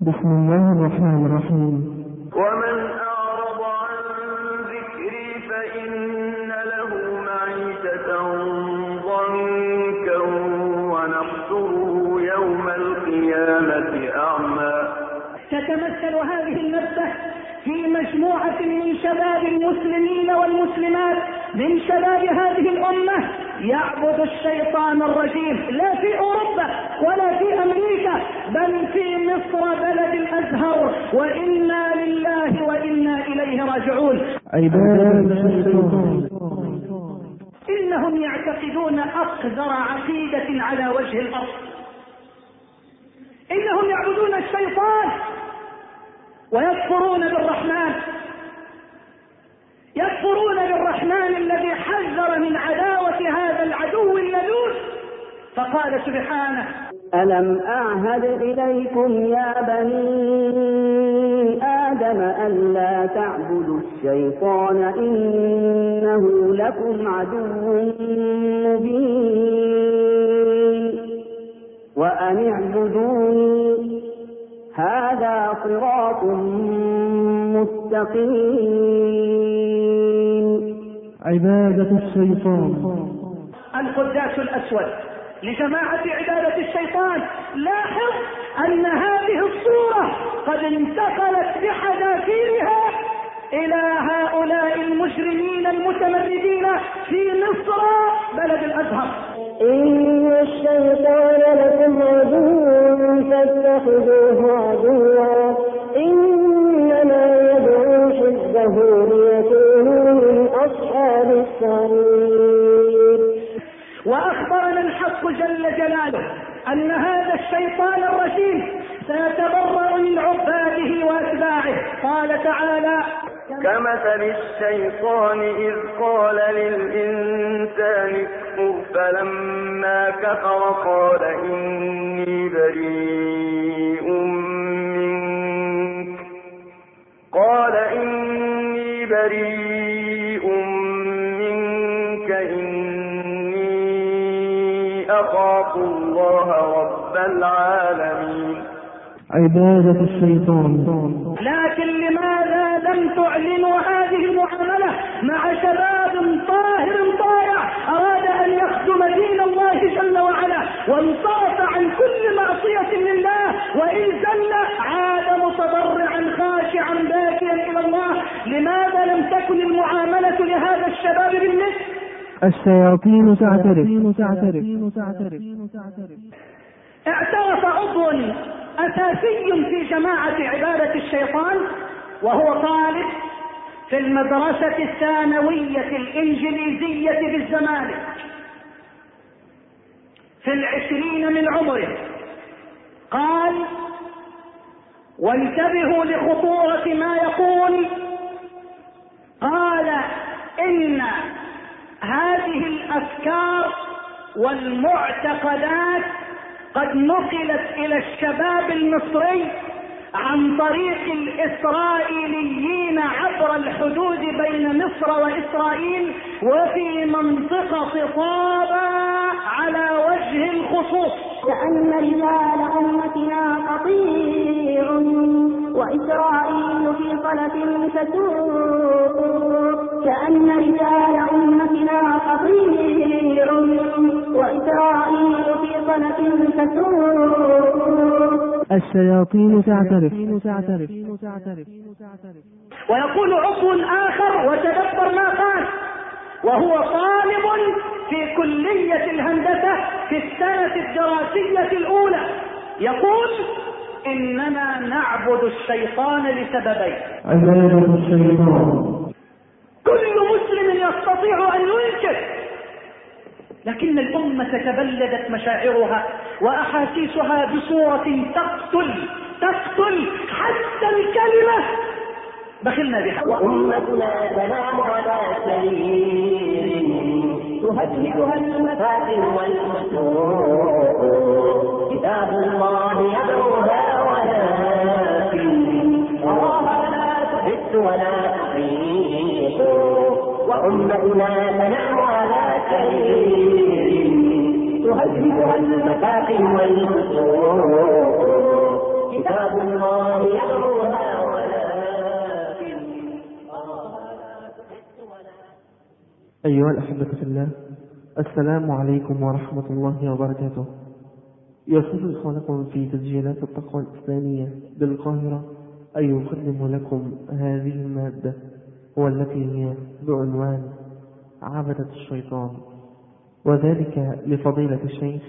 بسم الله الرحمن الرحيم. ومن أعرض عن ذكري فإن له معيشة ضنكا ونحشره يوم القيامة أعمى. تتمثل هذه النبته في مجموعة من شباب المسلمين والمسلمات من شباب هذه الأمة يعبد الشيطان الرجيم. لا في أوروبا ولا في أمريكا بل في مصر بلد الأزهر. وإنا لله وإنا إليه راجعون. إنهم يعتقدون أقذر عقيدة على وجه الأرض. إنهم يعبدون الشيطان ويكفرون بالرحمن. يكفرون بالرحمن الذي حذر من عداوة هذا فقال سبحانه ألم أعهد إليكم يا بني آدم ألا تعبدوا الشيطان إنه لكم عدو مبين وأن اعبدوني هذا صراط مستقيم. عبادة الشيطان. القداس الأسود. لجماعة عبادة الشيطان. لاحظ أن هذه الصورة قد انتقلت بحذافيرها إلى هؤلاء المجرمين المتمردين في مصر بلد الأزهر. إن الشيطان لكم عدو فاتخذوه عدوا. إنما يدعو حزبه ليكونوا من أصحاب السعير. وأخبرنا الحق جل جلاله أن هذا الشيطان الرجيم سيتبرأ من عباده وأتباعه. قال تعالى كمثل الشيطان إذ قال للإنسان اكفر فلما كفر قال إني بريء منك. قال إني بريء أخاف الله رب العالمين. عبادة الشيطان. لكن لماذا لم تعلنوا هذه المعاملة مع شباب طاهر طائع أراد أن يخدم دين الله جل وعلا وانصرف عن كل معصية لله وإن زل عاد متضرعا خاشعا باكيا إلى الله. لماذا لم تكن المعاملة لهذا الشباب بالمثل؟ الشياطين تعترف. اعترف عضو أساسي في جماعة عبادة الشيطان وهو طالب في المدرسة الثانوية الإنجليزية بالزمالك في العشرين من عمره قال وانتبهوا لخطورة ما يقول. قال إن هذه الأفكار والمعتقدات قد نقلت إلى الشباب المصري عن طريق الإسرائيليين عبر الحدود بين مصر وإسرائيل وفي منطقة طابة على وجه الخصوص. كأن رجال أمتنا قطيع. وإسرائيل في صلة تسوق كأن رجال أمتنا قطيع وإسرائيل في صلة تسوق الشياطين تعترف. ويقول عضو آخر وتدبر ما قال. وهو طالب في كلية الهندسة في السنة الدراسية الأولى. يقول إننا نعبد الشيطان لسببين. عبادة الشيطان. كل مسلم يستطيع أن ينكر. لكن الأمة تبلدت مشاعرها وأحاسيسها بصورة تقتل تقتل حتى الكلمة. بخلنا بها. وأمتنا تنام على سرير تهددها المفاتن والفتور كتاب الله يدعوها ولا تطيق وأم تنعم على كريم تهذبها المساقم والمسوق كتاب الله يأمرها ولكن أيها الأحبة في الله السلام عليكم ورحمة الله وبركاته. يصف الخالق في تسجيلات التقوى الإسلامية بالقاهرة. أن يقدم لكم هذه المادة والتي هي بعنوان عبدة الشيطان وذلك لفضيلة الشيخ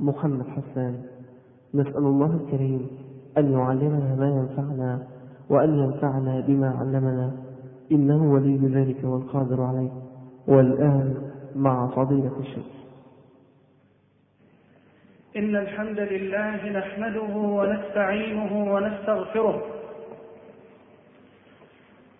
محمد حسان. نسأل الله الكريم أن يعلمنا ما ينفعنا وأن ينفعنا بما علمنا. إنه ولي ذلك والقادر عليه. والآن مع فضيلة الشيخ. إن الحمد لله نحمده ونستعينه ونستغفره.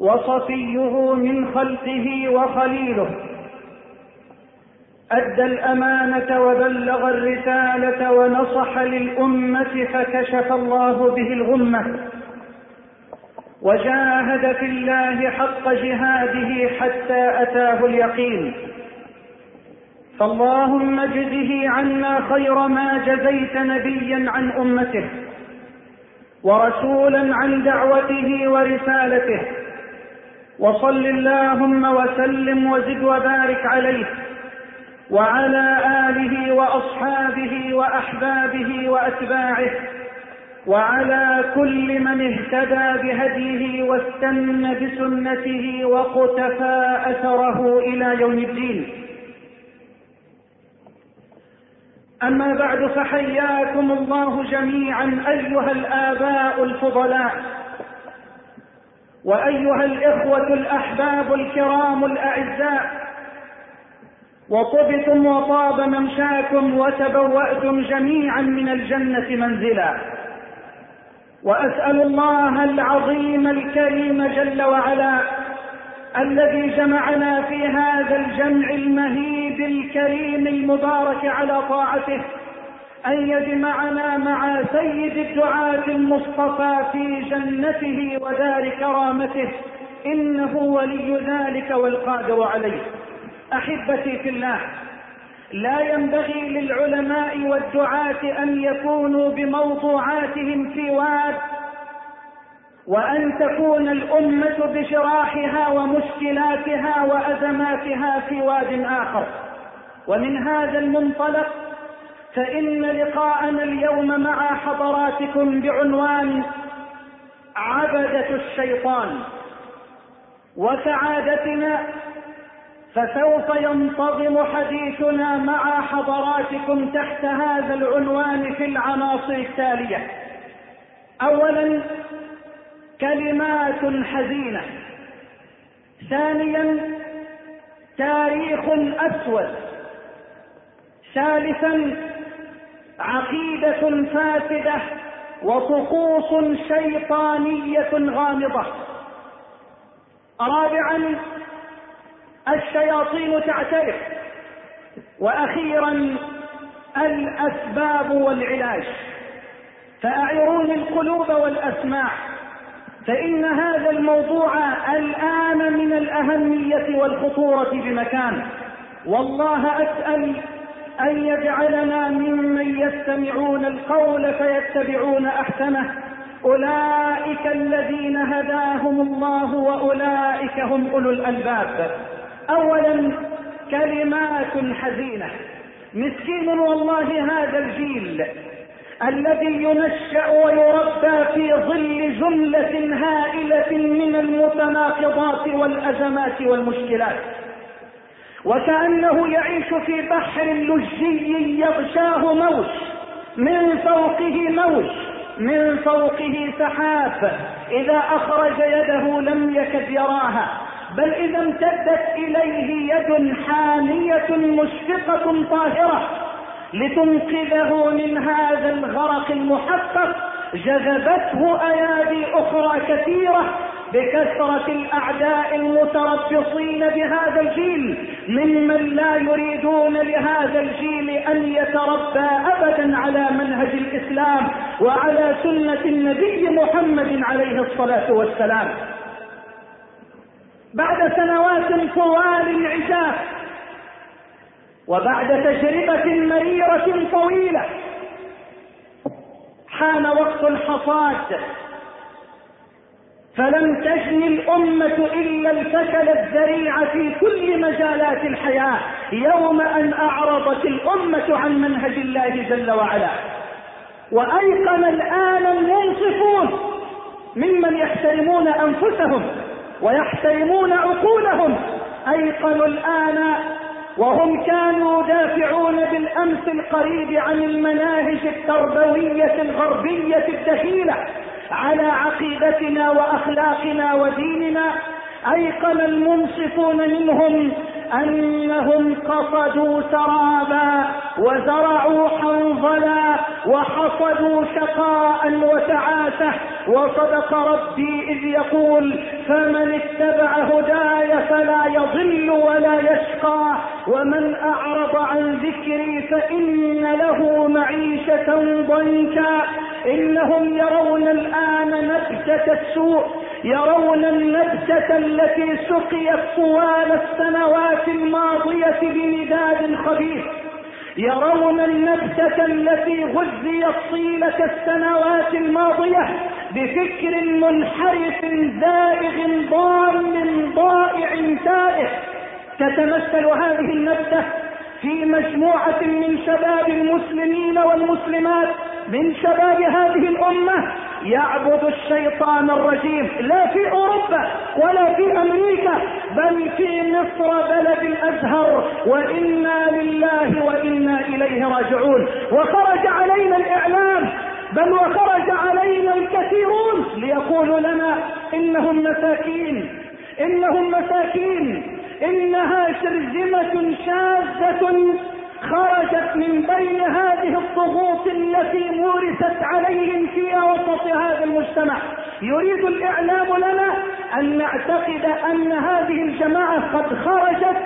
وصفيه من خلقه وخليله. أدى الأمانة وبلغ الرسالة ونصح للأمة فكشف الله به الغمة. وجاهد في الله حق جهاده حتى أتاه اليقين. فاللهم اجزه عنا خير ما جزيت نبيا عن أمته ورسولا عن دعوته ورسالته. وصل اللهم وسلم وزد وبارك عليه وعلى آله وأصحابه وأحبابه وأتباعه وعلى كل من اهتدى بهديه واستنى بسنته وقتفى أثره إلى يوم الدين. أما بعد فحياكم الله جميعا أيها الآباء الفضلاء. وأيها الإخوة الأحباب الكرام الأعزاء وطبتم وطاب ممشاكم وتبوأتم جميعا من الجنة منزلا. وأسأل الله العظيم الكريم جل وعلا الذي جمعنا في هذا الجمع المهيب الكريم المبارك على طاعته أن يجمعنا مع سيد الدعاة المصطفى في جنته ودار كرامته. إنه ولي ذلك والقادر عليه. أحبتي في الله لا ينبغي للعلماء والدعاة أن يكونوا بموضوعاتهم في واد وأن تكون الأمة بجراحها ومشكلاتها وأزماتها في واد آخر. ومن هذا المنطلق فإن لقاءنا اليوم مع حضراتكم بعنوان عبدة الشيطان وسعادتنا فسوف ينتظم حديثنا مع حضراتكم تحت هذا العنوان في العناصر التالية. اولا كلمات حزينة. ثانيا تاريخ أسود. ثالثا عقيدة فاسدة وطقوس شيطانية غامضة. رابعا الشياطين تعترف. وأخيرا الأسباب والعلاج. فاعروني القلوب والأسماع فإن هذا الموضوع الآن من الأهمية والخطورة بمكان. والله أسأل أن يجعلنا ممن يستمعون القول فيتبعون أحسنه. أولئك الذين هداهم الله وأولئك هم أولو الألباب. اولا كلمات حزينة. مسكين والله هذا الجيل الذي ينشأ ويربى في ظل جملة هائلة من المتناقضات والأزمات والمشكلات. وكأنه يعيش في بحر لجي يغشاه موج. من فوقه موج من فوقه سحاب. إذا أخرج يده لم يكد يراها. بل إذا امتدت إليه يد حامية مشفقة طاهرة. لتنقذه من هذا الغرق المحقق جذبته أيادي أخرى كثيرة. بكثرة الأعداء المتربصين بهذا الجيل ممن لا يريدون لهذا الجيل أن يتربى أبدا على منهج الإسلام وعلى سنة النبي محمد عليه الصلاة والسلام. بعد سنوات طوال عزاف وبعد تجربة مريرة طويلة حان وقت الحصاد. فلم تجن الأمة إلا الفشل الذريع في كل مجالات الحياة يوم أن أعرضت الأمة عن منهج الله جل وعلا. وأيقن الآن المنصفون ممن يحترمون أنفسهم ويحترمون عقولهم. أيقنوا الآن وهم كانوا يدافعون بالأمس القريب عن المناهج التربوية الغربية الدخيلة على عقيدتنا وأخلاقنا وديننا أيقن المنصفون منهم أنهم قصدوا سرابا وزرعوا حنظلا وحصدوا شقاء وتعاسة وصدق ربي إذ يقول فمن اتبع هداي فلا يضل ولا يشقى ومن أعرض عن ذكري فإن له معيشة ضنكا. إنهم يرون الآن نبتة السوء يرون النبتة التي سقيت طوال السنوات الماضية بمداد خبيث. يرون النبتة التي غذيت طيلة السنوات الماضية بفكر منحرف زائغ ضال ضائع تائه تتمثل هذه النبتة في مجموعة من شباب المسلمين والمسلمات من شباب هذه الأمة يعبد الشيطان الرجيم. لا في أوروبا ولا في أمريكا بل في مصر بلد الأزهر وإنا لله وإنا إليه راجعون. وخرج علينا الإعلام بل وخرج علينا الكثيرون ليقولوا لنا إنهم مساكين إنهم مساكين. إنها شرذمة شاذة خرجت من بين هذه الضغوط التي مورست عليهم في وسط هذا المجتمع. يريد الإعلام لنا أن نعتقد أن هذه الجماعة قد خرجت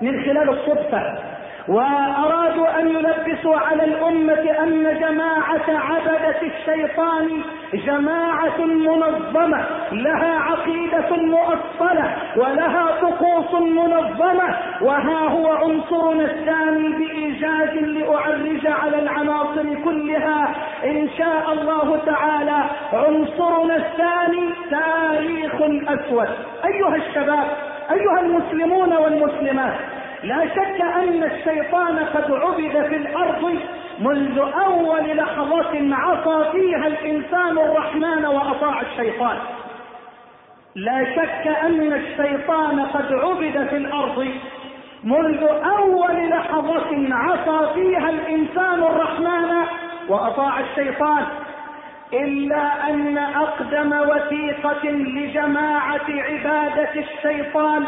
من خلال الصدفة. وأرادوا أن يلبسوا على الأمة أن جماعة عبدة الشيطان جماعة منظمة لها عقيدة مؤصلة ولها طقوس منظمة وها هو عنصرنا الثاني بإيجاز لأعرج على العناصر كلها. إن شاء الله تعالى عنصرنا الثاني تاريخ أسود. أيها الشباب أيها المسلمون والمسلمات لا شك أن الشيطان قد عبد في الأرض منذ أول لحظة عصى فيها الإنسان الرحمن وأطاع الشيطان. لا شك أن الشيطان قد عبد في الأرض منذ أول لحظة عصى فيها الإنسان الرحمن وأطاع الشيطان. إلا أن أقدم وثيقة لجماعة عبادة الشيطان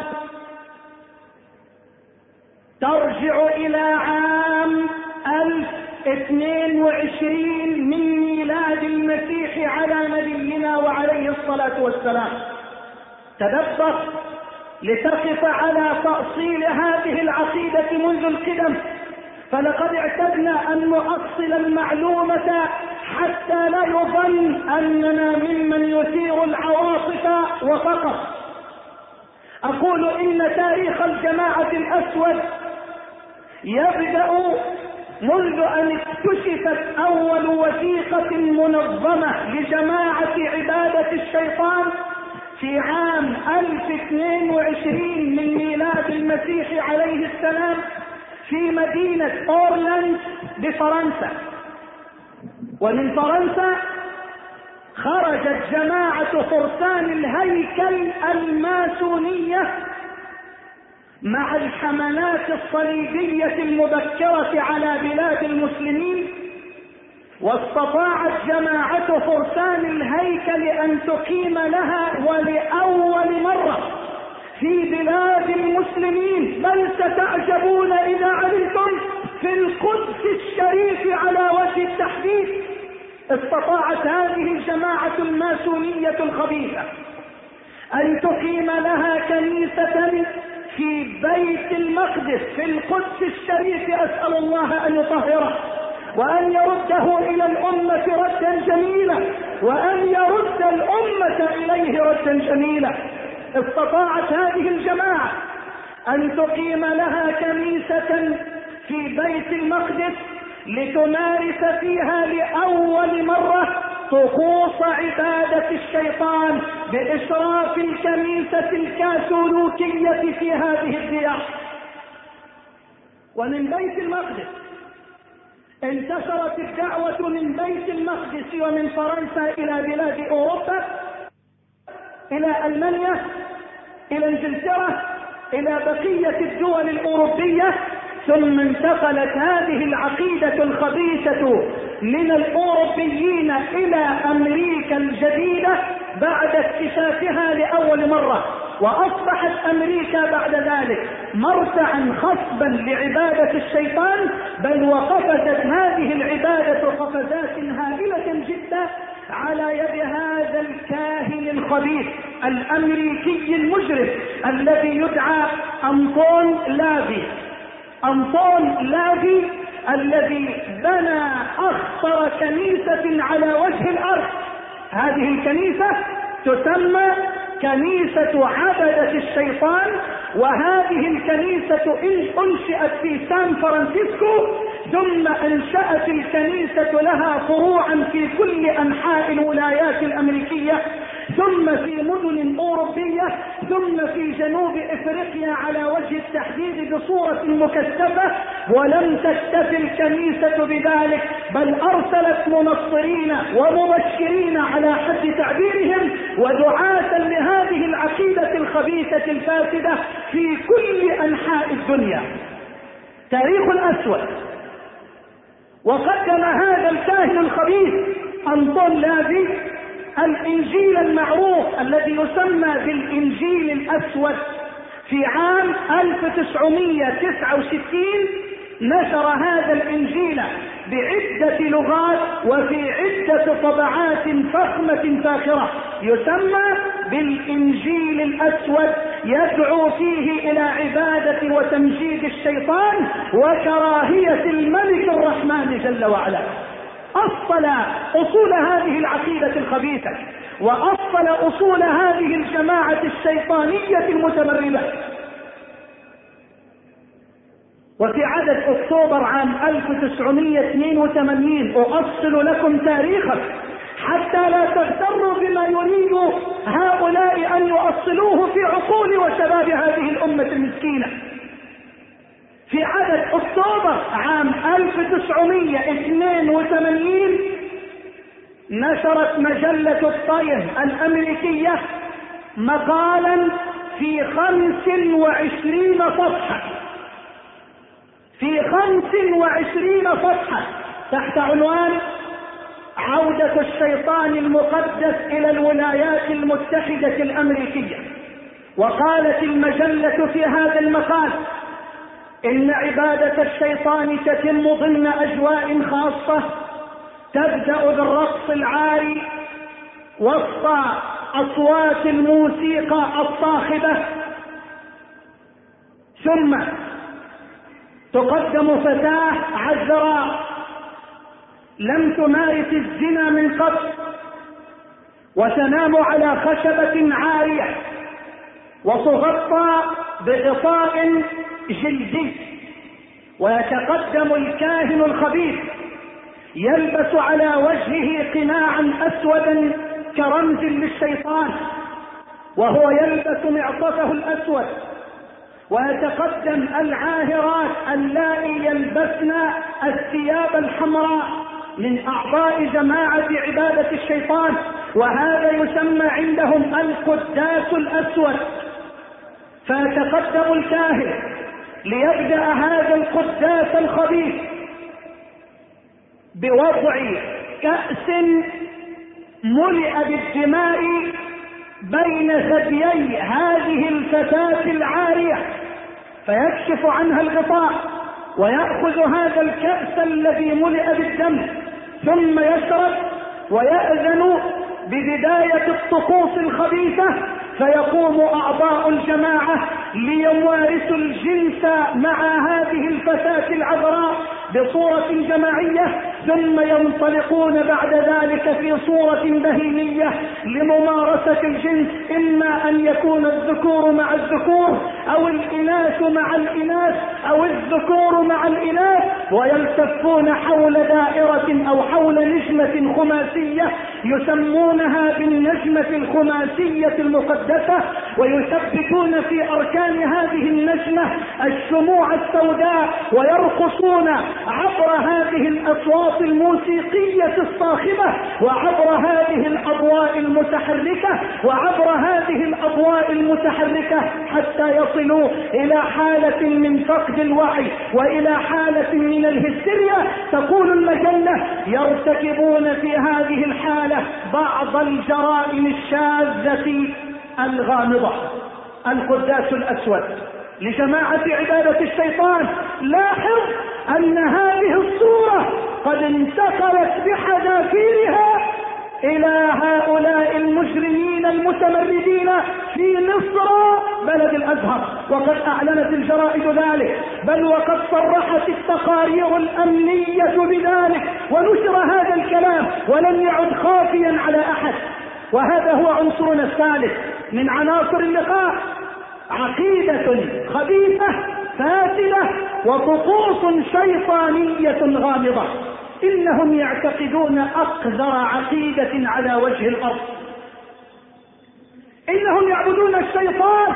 ترجع إلى عام ألف اثنين وعشرين من ميلاد المسيح على نبينا وعليه الصلاة والسلام. تدبر لتقف على تأصيل هذه العقيدة منذ القدم. فلقد اعتدنا أن نؤصل المعلومة حتى لا يظن أننا ممن يثير العواطف وفقط. أقول إن تاريخ الجماعة الأسود يبدأ منذ أن اكتشفت أول وثيقة منظمة لجماعة عبادة الشيطان في عام 1022 من ميلاد المسيح عليه السلام في مدينة أورلاند بفرنسا. ومن فرنسا خرجت جماعة فرسان الهيكل الماسونية مع الحملات الصليبية المبكرة على بلاد المسلمين واستطاعت جماعة فرسان الهيكل أن تقيم لها ولأول مرة في بلاد المسلمين. بل ستعجبون إذا علمتم في القدس الشريف على وجه التحديد استطاعت هذه الجماعة الماسونية الخبيثة أن تقيم لها كنيسة في بيت المقدس في القدس الشريف أسأل الله أن يطهره وأن يرده إلى الأمة ردا جميلا وأن يرد الأمة إليه ردا جميلا. استطاعت هذه الجماعة أن تقيم لها كنيسة في بيت المقدس لتمارس فيها لأول مرة طقوس عبادة الشيطان بإشراف الكنيسة الكاثوليكية في هذه الديار. ومن بيت المقدس انتشرت الدعوة من بيت المقدس ومن فرنسا إلى بلاد أوروبا إلى ألمانيا إلى إنجلترا إلى بقية الدول الأوروبية ثم انتقلت هذه العقيدة الخبيثة من الأوروبيين إلى أمريكا الجديدة بعد اكتشافها لأول مرة وأصبحت أمريكا بعد ذلك مرتعا خصبا لعبادة الشيطان بل وقفزت هذه العبادة قفزات هائلة جدا على يد هذا الكاهن الخبيث الأمريكي المجرم الذي يدعى أنطون لافي. أنطون لافي الذي بنى أخطر كنيسة على وجه الأرض. هذه الكنيسة تسمى كنيسة عبدة الشيطان وهذه الكنيسة أنشئت في سان فرانسيسكو ثم أنشأت الكنيسة لها فروعا في كل أنحاء الولايات الأمريكية. ثم في مدن أوروبية ثم في جنوب إفريقيا على وجه التحديد بصورة مكثفة ولم تكتفي الكنيسة بذلك بل أرسلت منصرين ومبشرين على حد تعبيرهم ودعاة لهذه العقيدة الخبيثة الفاسدة في كل أنحاء الدنيا. تاريخ الأسود. وقدم هذا الكاهن الخبيث انطون لافي الإنجيل المعروف الذي يسمى بالإنجيل الأسود. في عام 1969 نشر هذا الإنجيل بعدة لغات وفي عدة طبعات فخمة فاخرة. يسمى بالإنجيل الأسود. يدعو فيه إلى عبادة وتمجيد الشيطان وكراهية الملك الرحمن جل وعلا. أصل أصول هذه العقيدة الخبيثة وأصل أصول هذه الجماعة الشيطانية المتمردة وفي عدد أكتوبر عام 1982 أؤصل لكم تاريخا حتى لا تغتروا بما يريد هؤلاء أن يؤصلوه في عقول وشباب هذه الأمة المسكينة. في عدد أكتوبر عام 1982 نشرت مجلة الطير الأمريكية مقالا في خمس وعشرين صفحة. في خمس وعشرين صفحة تحت عنوان عودة الشيطان المقدس إلى الولايات المتحدة الأمريكية. وقالت المجلة في هذا المقال إن عبادة الشيطان تتم ضمن أجواء خاصة تبدأ بالرقص العاري وسط أصوات الموسيقى الصاخبة. ثم تقدم فتاة عذراء لم تمارس الزنا من قبل وتنام على خشبة عارية وتغطى بغطاء جلدي ويتقدم الكاهن الخبيث يلبس على وجهه قناعا اسودا كرمز للشيطان وهو يلبس معطفه الأسود. ويتقدم العاهرات اللائي يلبسن الثياب الحمراء من أعضاء جماعة عبادة الشيطان وهذا يسمى عندهم القداس الأسود. فيتقدم الكاهن ليبدأ هذا القداس الخبيث بوضع كأس ملئ بالدماء بين ثديي هذه الفتاة العارية. فيكشف عنها الغطاء ويأخذ هذا الكأس الذي ملئ بالدم ثم يشرب ويأذن ببداية الطقوس الخبيثة فيقوم أعضاء الجماعة ليمارسوا الجنس مع هذه الفتاة العذراء بصورة جماعية ثم ينطلقون بعد ذلك في صورة بهيمية لممارسة الجنس إما أن يكون الذكور مع الذكور أو الإناث مع الإناث أو الذكور مع الإناث ويلتفون حول دائرة أو حول نجمة خماسية يسمونها بالنجمة الخماسية المقدسة ويثبتون في أركان هذه النجمة الشموع السوداء ويرقصون عبر هذه الأصوات الموسيقية الصاخبة وعبر هذه الأضواء المتحركة وعبر هذه الأضواء المتحركة حتى يصلوا إلى حالة من فقد الوعي وإلى حالة من الهستيريا. تقول المجلة يرتكبون في هذه الحالة بعض الجرائم الشاذة الغامضة القداس الأسود. لجماعة عبادة الشيطان لاحظ أن هذه الصورة قد انتقلت بحذافيرها إلى هؤلاء المجرمين المتمردين في مصر بلد الأزهر. وقد أعلنت الجرائد ذلك بل وقد صرحت التقارير الأمنية بذلك. ونشر هذا الكلام ولم يعد خافيا على أحد. وهذا هو عنصرنا الثالث من عناصر اللقاء عقيدة خبيثة فاسدة وطقوس شيطانية غامضة. إنهم يعتقدون أقذر عقيدة على وجه الأرض. إنهم يعبدون الشيطان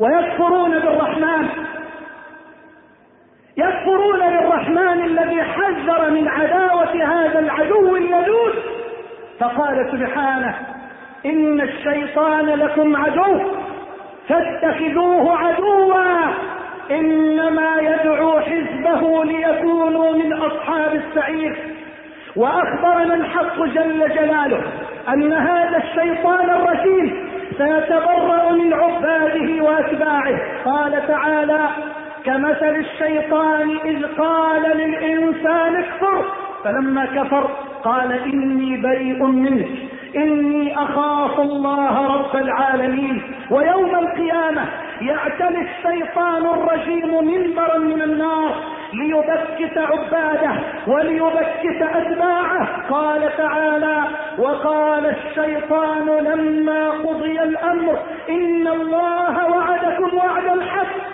ويكفرون بالرحمن. يكفرون بالرحمن الذي حذر من عداوة هذا العدو اللدود فقال سبحانه إن الشيطان لكم عدو فاتخذوه عدوا إنما يدعو حزبه ليكونوا من أصحاب السعير. وأخبرنا الحق جل جلاله أن هذا الشيطان الرجيم سيتبرأ من عباده وأتباعه. قال تعالى كمثل الشيطان إذ قال للإنسان اكفر فلما كفر قال إني بريء منك. إني أخاف الله رب العالمين. ويوم القيامة يعتلي الشيطان الرجيم منبرا من النار ليبكت عباده وليبكت أتباعه. قال تعالى وقال الشيطان لما قضي الأمر إن الله وعدكم وعد الحق.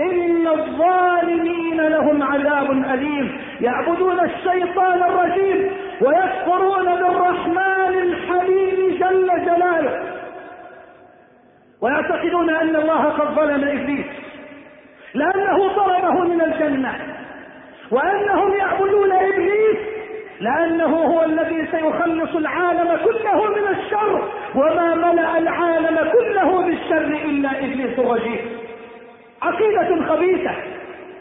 إن الظالمين لهم عذاب أليم. يعبدون الشيطان الرجيم ويكفرون بالرحمن الحليم جل جلاله. ويعتقدون أن الله قد ظلم إبليس. لأنه طلبه من الجنة. وأنهم يعبدون إبليس لأنه هو الذي سيخلص العالم كله من الشر. وما ملأ العالم كله بالشر إلا إبليس الرجيم. عقيدة خبيثة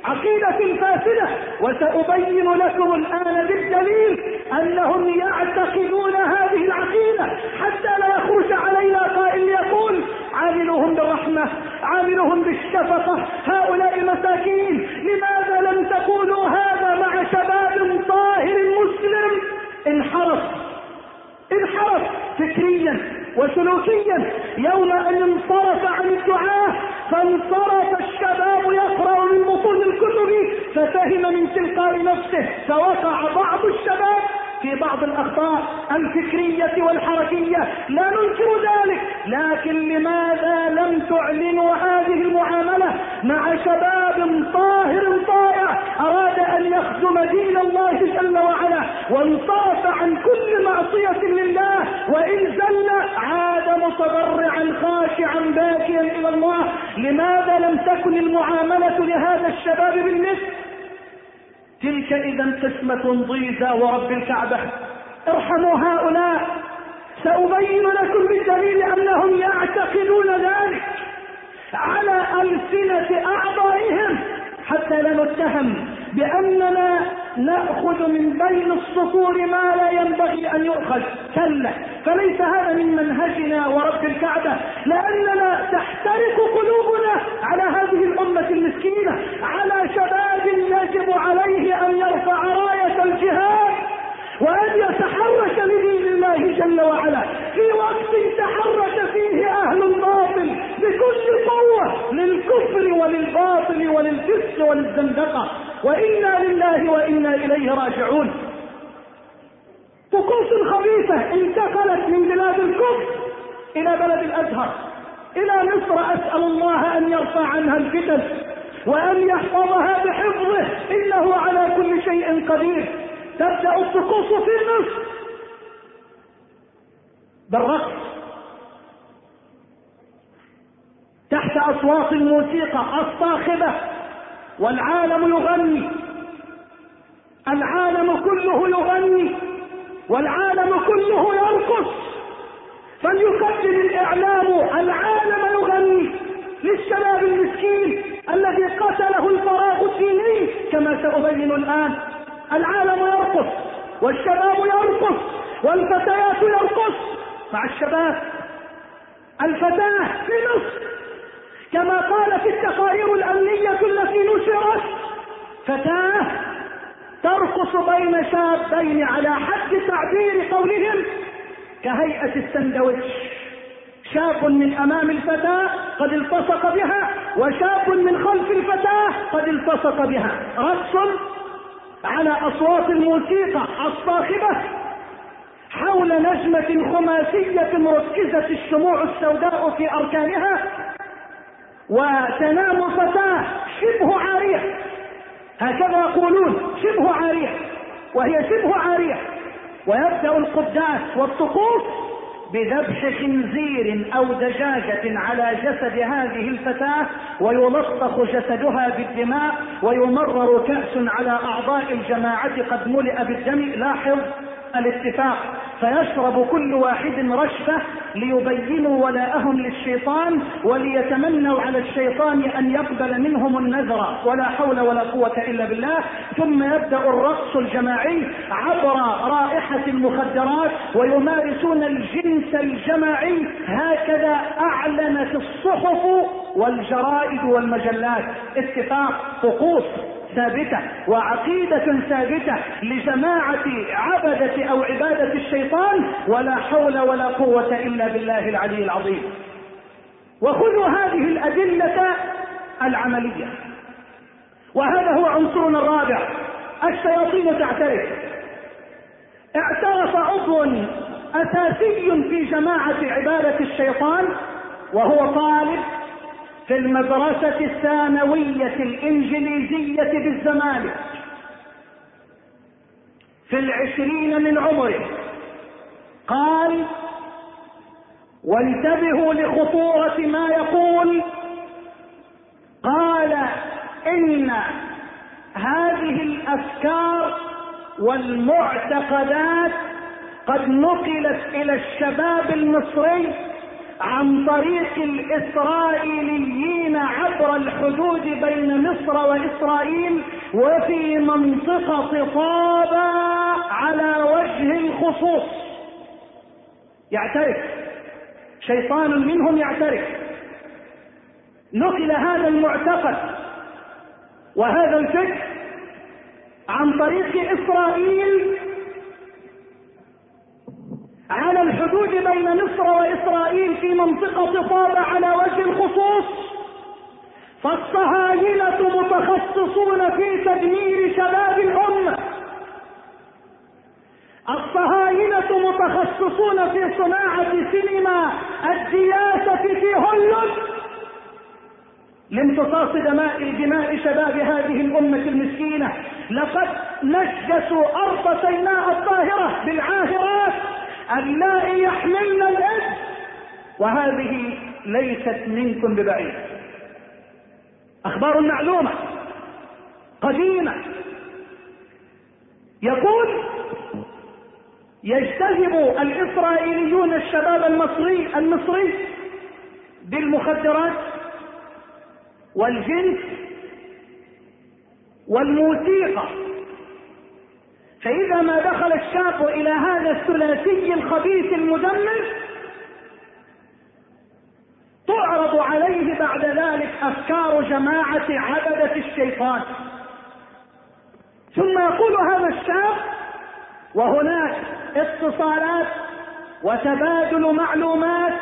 عقيدة فاسدة. وسأبين لكم الآن بالدليل أنهم يعتقدون هذه العقيدة حتى لا يخرج علينا قائل يقول عاملهم بالرحمة عاملهم بالشفقة. هؤلاء مساكين لماذا لم تقولوا هذا مع شباب طاهر مسلم؟ انحرف انحرف فكريا. وسلوكيا يوم أن انصرف عن الدعاء فانصرف الشباب يقرأ من بطون الكتب ففهم من تلقاء نفسه فوقع بعض الشباب في بعض الأخطاء الفكرية والحركية. لا ننكر ذلك لكن لماذا لم تعلنوا هذه المعاملة مع شباب طاهر طائع أراد أن يخدم دين الله جل وعلا وانصرف عن كل معصية لله؟ وإن زل عاد متضرعا خاشعا باكيا إلى الله. لماذا لم تكن المعاملة لهذا الشباب بالمثل؟ تلك اذا قسمة ضيزى ورب الكعبة. ارحموا هؤلاء. سأبين لكم بالدليل أنهم يعتقدون ذلك على ألسنة أعضائهم. حتى لا نتهم بأننا نأخذ من بين السطور ما لا ينبغي أن يؤخذ. كلا. فليس هذا من منهجنا ورب الكعبة. لأننا تحترق قلوبنا على هذه الأمة المسكينة. على شباب يجب عليه أن يرفع راية الجهاد وأن يتحرك لدين الله جل وعلا. في وقت تحرك فيه أهل الباطل بكل قوة للكفر وللباطل وللفسق وللزندقة وإنا لله وإنا إليه راجعون. طقوس خبيثة انتقلت من بلاد الكفر إلى بلد الأزهر. إلى مصر أسأل الله أن يرفع عنها الفتن وأن يحفظها بحفظه. إنه على كل شيء قدير. تبدأ الطقوس في مصر. بالرقص تحت أصوات الموسيقى الصاخبة والعالم يغني. العالم كله يغني. والعالم كله يرقص فليقدم الإعلام. العالم يغني. للشباب المسكين الذي قتله الفراغ الديني كما سأبين الآن. العالم يرقص. والشباب يرقص. والفتيات يرقص. مع الشباب. الفتاة في مصر. كما قالت التقارير الأمنية التي نشرت فتاة ترقص بين شابين على حد تعبير قولهم كهيئة السندوتش. شاب من أمام الفتاة قد التصق بها وشاب من خلف الفتاة قد التصق بها. رقص على أصوات الموسيقى الصاخبة حول نجمة خماسية مركزة الشموع السوداء في أركانها وتنام فتاة شبه عارية هكذا يقولون شبه عارية وهي شبه عارية ويبدأ القداس والطقوس بذبح خنزير أو دجاجة على جسد هذه الفتاة ويلطخ جسدها بالدماء ويمرر كأس على أعضاء الجماعة قد ملئ بالدم. لاحظ الاتفاق. فيشرب كل واحد رشفة ليبينوا ولاءهم للشيطان وليتمنوا على الشيطان أن يقبل منهم النذر ولا حول ولا قوة إلا بالله. ثم يبدأ الرقص الجماعي عبر رائحة المخدرات ويمارسون الجنس الجماعي. هكذا أعلنت الصحف والجرائد والمجلات. اتفاق طقوس ثابتة وعقيدة ثابتة لجماعة عبدة أو عبادة الشيطان ولا حول ولا قوة إلا بالله العلي العظيم. وخذوا هذه الأدلة العملية. وهذا هو عنصرنا الرابع. الشياطين تعترف. اعترف عضو أساسي في جماعة عبادة الشيطان وهو طالب في المدرسة الثانوية الإنجليزية بالزمالك في العشرين من عمره قال وانتبهوا لخطورة ما يقول. قال إن هذه الأفكار والمعتقدات قد نقلت إلى الشباب المصري عن طريق الإسرائيليين عبر الحدود بين مصر وإسرائيل وفي منطقة طابة على وجه الخصوص. يعترف. شيطان منهم يعترف. نقل هذا المعتقد وهذا الفكر عن طريق إسرائيل على الحدود بين مصر وإسرائيل في منطقة طابة على وجه الخصوص فالصهاينة متخصصون في تدمير شباب الأمة. الصهاينة متخصصون في صناعة سينما الدياسة في هوليوود لامتصاص دماء دماء شباب هذه الأمة المسكينة لقد نجسوا أرض سيناء الطاهرة بالعاهرات. اللائي يحملن الإثم وهذه ليست منكم ببعيد. أخبار معلومة قديمة. يقول يجتذب الإسرائيليون الشباب المصري المصري بالمخدرات والجنس والموسيقى. فإذا ما دخل الشاب إلى هذا الثلاثي الخبيث المدمر تعرض عليه بعد ذلك أفكار جماعة عبدة الشيطان. ثم يقول هذا الشاب وهناك اتصالات وتبادل معلومات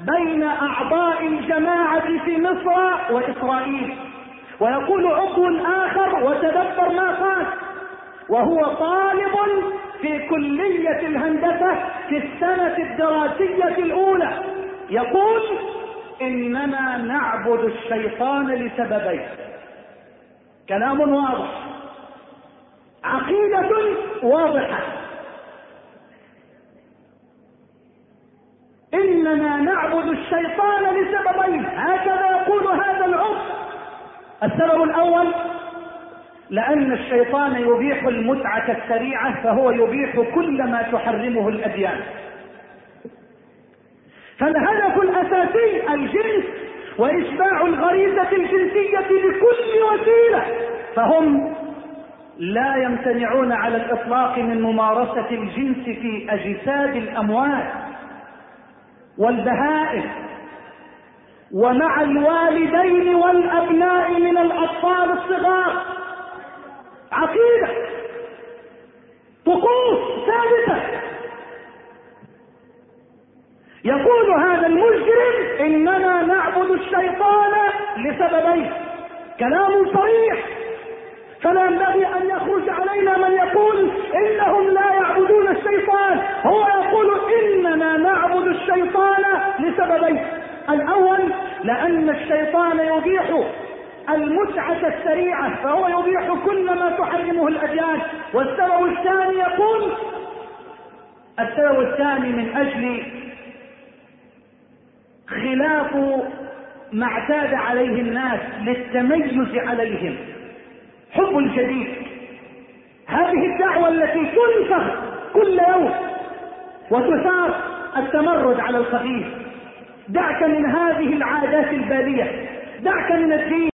بين أعضاء الجماعة في مصر وإسرائيل. ويقول عضو آخر وتدبر ما قال وهو طالب في كلية الهندسة في السنة الدراسية الأولى. يقول إننا نعبد الشيطان لسببين. كلام واضح. عقيدة واضحة. إننا نعبد الشيطان لسببين. هكذا يقول هذا العرف. السبب الأول لأن الشيطان يبيح المتعة السريعة فهو يبيح كل ما تحرمه الأديان. فالهدف الأساسي الجنس وإشباع الغريزة الجنسية بكل وسيلة فهم لا يمتنعون على الإطلاق من ممارسة الجنس في أجساد الاموات والبهائم ومع الوالدين والأبناء من الأطفال الصغار. عقيدة. طقوس ثابتة. يقول هذا المجرم إننا نعبد الشيطان لسببين. كلام صريح. فلا ينبغي أن يخرج علينا من يقول إنهم لا يعبدون الشيطان. هو يقول إننا نعبد الشيطان لسببين. الأول لأن الشيطان يبيح المتعة السريعة فهو يبيح كل ما تحرمه الأديان والسبب الثاني يقول السبب الثاني من أجل خلاف ما اعتاد عليه الناس للتميز عليهم. حب الجديد هذه الدعوة التي تنفخ كل يوم وتثار التمرد على الخبيث. دعك من هذه العادات البالية. دعك من الدين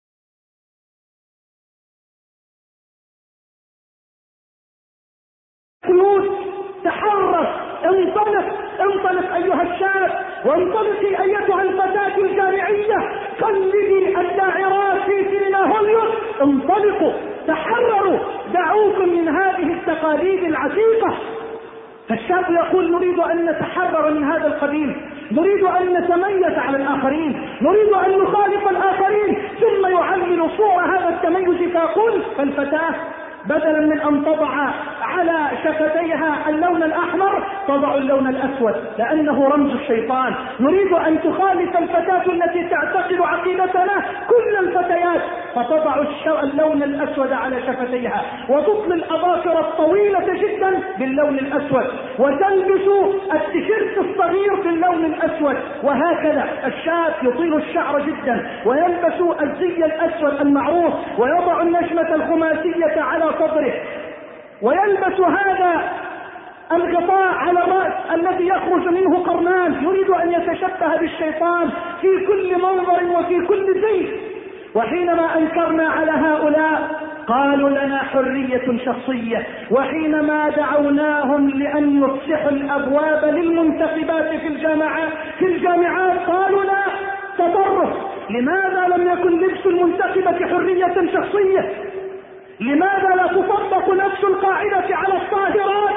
تحرك انطلق انطلق ايها الشاب وانطلقي ايتها الفتاة الجامعية قلدي الداعرات في سينما هوليوود انطلقوا تحرروا دعوكم من التقاليد العتيقة فالشاب يقول نريد أن نتحرر من هذا القديم نريد أن نتميز على الآخرين نريد أن نخالف الآخرين ثم يعلل صور هذا التميز فيقول فالفتاة بدلا من أن تضع على شفتيها اللون الأحمر تضع اللون الأسود لأنه رمز الشيطان. نريد أن تخالف الفتاة التي تعتقد عقيدتنا كل الفتيات. فتضع اللون الأسود على شفتيها وتطل الأظافر الطويلة جدا باللون الأسود وتلبس التيشيرت الصغير باللون الأسود. وهكذا الشاب يطيل الشعر جدا ويلبس الزي الأسود المعروف ويضع النجمة الخماسية على صدره ويلبس هذا الغطاء على الرأس الذي يخرج منه قرنان يريد أن يتشبه بالشيطان في كل منظر وفي كل زي. وحينما أنكرنا على هؤلاء قالوا لنا حرية شخصية. وحينما دعوناهم لأن يفسحوا الأبواب للمنتخبات في الجامعات في الجامعات قالوا لا تطرف. لماذا لم يكن لبس المنتخبة حرية شخصية؟ لماذا لا تطبق نفس القاعدة على الطاهرات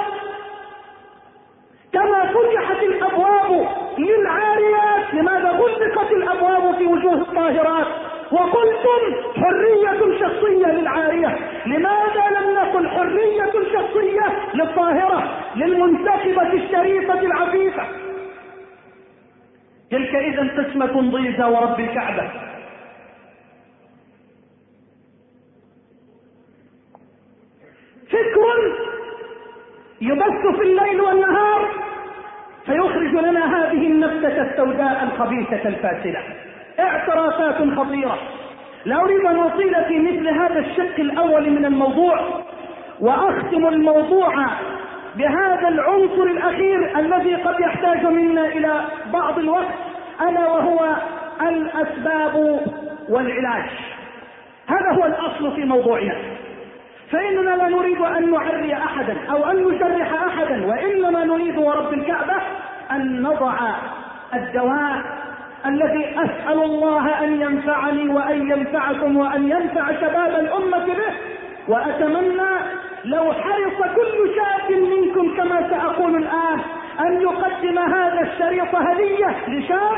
كما فتحت الأبواب للعاريات. لماذا غلقت الأبواب في وجوه الطاهرات؟ وقلتم حرية شخصية للعارية. لماذا لم نقل حرية شخصية للطاهرة؟ للمنتخبة الشريفة العفيفة. تلك اذا قسمة ضيزة ورب الكعبة. يبث في الليل والنهار فيخرج لنا هذه النفسة السوداء الخبيثة الفاسدة. اعترافات خطيرة. لا أريد أن أطيل في مثل هذا الشق الأول من الموضوع وأختم الموضوع بهذا العنصر الأخير الذي قد يحتاج منا إلى بعض الوقت ألا وهو الأسباب والعلاج. هذا هو الأصل في موضوعنا. فإننا لا نريد أن نعري أحدا أو أن نجرح أحدا وإنما نريد ورب الكعبة أن نضع الدواء الذي أسأل الله أن ينفعني وأن ينفعكم وأن ينفع شباب الأمة به. وأتمنى لو حرص كل شاب منكم كما سأقول الآن أن يقدم هذا الشريط هدية لشاب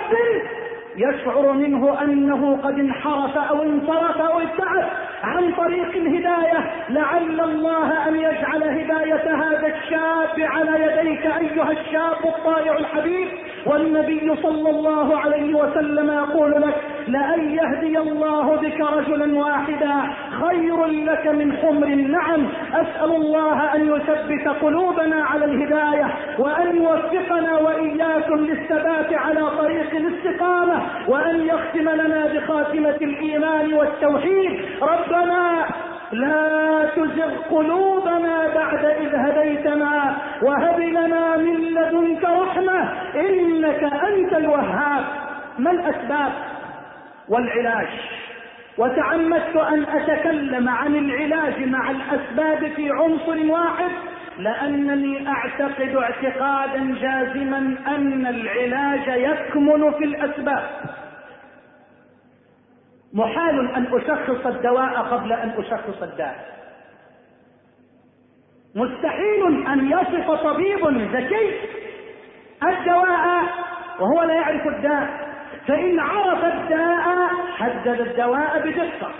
يشعر منه أنه قد انحرف أو انصرف أو ابتعد عن طريق الهداية. لعل الله أن يجعل هدايه هذا الشاب على يديك أيها الشاب الطائع الحبيب. والنبي صلى الله عليه وسلم يقول لك لأن يهدي الله بك رجلا واحدا خير لك من حمر النعم. أسأل الله أن يثبت قلوبنا على الهداية وأن يوفقنا وإياكم للثبات على طريق الاستقامة وأن يختم لنا بخاتمة الإيمان والتوحيد. ربنا لا تزغ قلوبنا وهب لنا من لدنك رحمة إنك أنت الوهاب. ما الأسباب؟ والعلاج. وتعمدت أن أتكلم عن العلاج مع الأسباب في عنصر واحد لأنني أعتقد اعتقادا جازما أن العلاج يكمن في الأسباب. محال أن أشخص الدواء قبل أن أشخص الداء. مستحيل أن يصف طبيب ذكي الدواء وهو لا يعرف الداء. فإن عرف الداء حدد الدواء بدقة.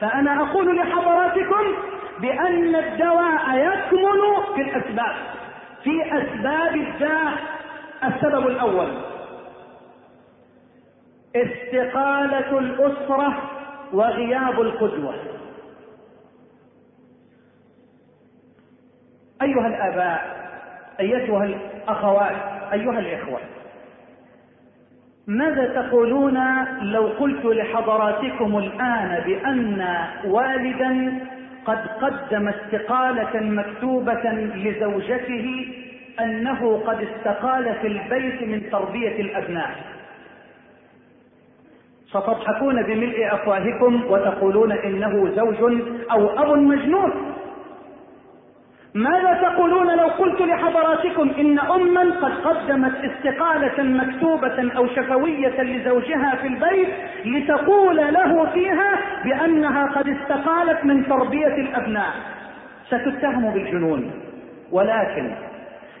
فأنا أقول لحضراتكم بأن الدواء يكمن في الأسباب. في أسباب الداء السبب الأول. استقالة الأسرة وغياب القدوة. أيها الآباء أيتها الأخوات أيها الإخوة. ماذا تقولون لو قلت لحضراتكم الآن بأن والدا قد قدم استقالة مكتوبة لزوجته أنه قد استقال في البيت من تربية الأبناء؟ ستضحكون بملء أفواهكم وتقولون إنه زوج أو أب مجنون. ماذا تقولون لو قلت لحضراتكم إن اما قد قدمت استقالة مكتوبة أو شفوية لزوجها في البيت لتقول له فيها بأنها قد استقالت من تربية الأبناء؟ ستتهم بالجنون. ولكن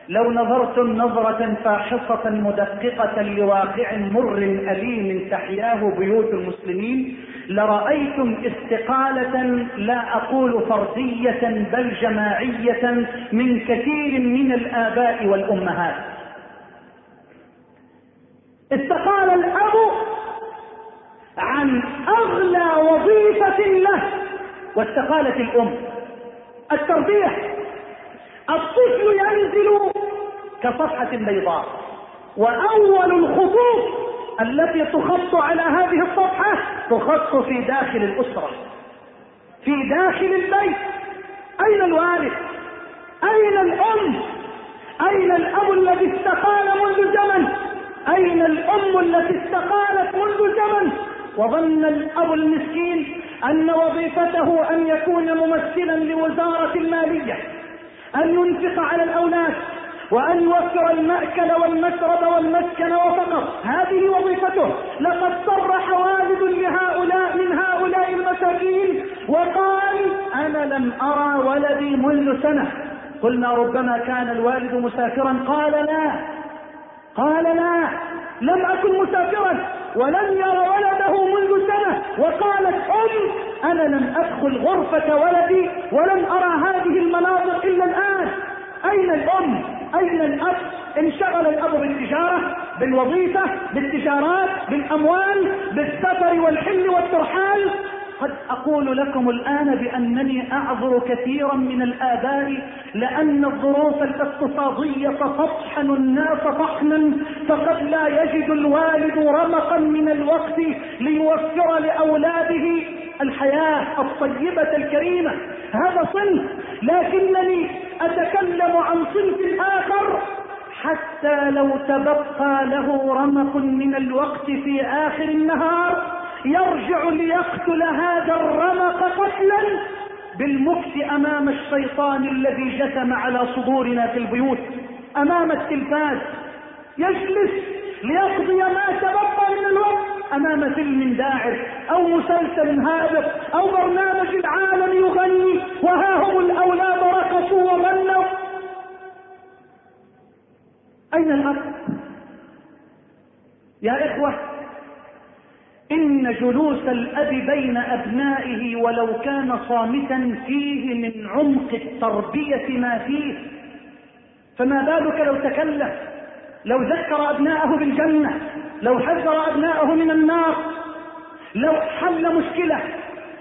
لو نظرتم نظرة فاحصة مدققة لواقع مر أليم تحياه بيوت المسلمين لرأيتم استقالة لا أقول فردية بل جماعية من كثير من الآباء والأمهات. استقال الأب عن أغلى وظيفة له واستقالت الأم. التربية الطفل ينزل كصفحة بيضاء. وأول الخطوط التي تخط على هذه الصفحة تخط في داخل الأسرة. في داخل البيت. أين الوالد؟ أين الأم؟ أين الأب الذي استقال منذ زمن أين الأم التي استقالت منذ زمن وظن الأب المسكين أن وظيفته أن يكون ممثلا لوزارة المالية أن ينفق على الأولاد. وأن يوفر المأكل والمشرب والمسكن وفقط هذه وظيفته. لقد صرح والد لهؤلاء من هؤلاء المساكين وقال أنا لم أرى ولدي منذ سنة. قلنا ربما كان الوالد مسافرا. قال لا. قال لا. لم أكن مسافرا. ولم ير ولده منذ سنة. وقالت أم أنا لم أدخل غرفة ولدي ولم أرى هذه المناظر إلا الآن. أين الأم؟ أين الأب؟ انشغل الأب بالتجارة بالوظيفة بالتجارات بالأموال بالسفر والحل والترحال. قد أقول لكم الآن بأنني أعذر كثيرا من الآباء لأن الظروف الاقتصادية تطحن الناس طحنا فقد لا يجد الوالد رمقا من الوقت ليوفر لأولاده الحياة الطيبة الكريمة. هذا صنف لكنني أتكلم عن صنف آخر حتى لو تبقى له رمق من الوقت في آخر النهار يرجع ليقتل هذا الرمق قتلا بالمكس أمام الشيطان الذي جثم على صدورنا في البيوت أمام التلفاز يجلس ليقضي ما تبقى من الوقت أمام فيلم داعر أو مسلسل هادف أو برنامج العالم يغني وها هم الأولاد رقصوا وغنوا. أين الأب؟ يا إخوة إن جلوس الأب بين أبنائه ولو كان صامتا فيه من عمق التربية ما فيه. فما بالك لو تكلم؟ لو ذكر أبناءه بالجنة لو حذر أبناءه من النار لو حل مشكلة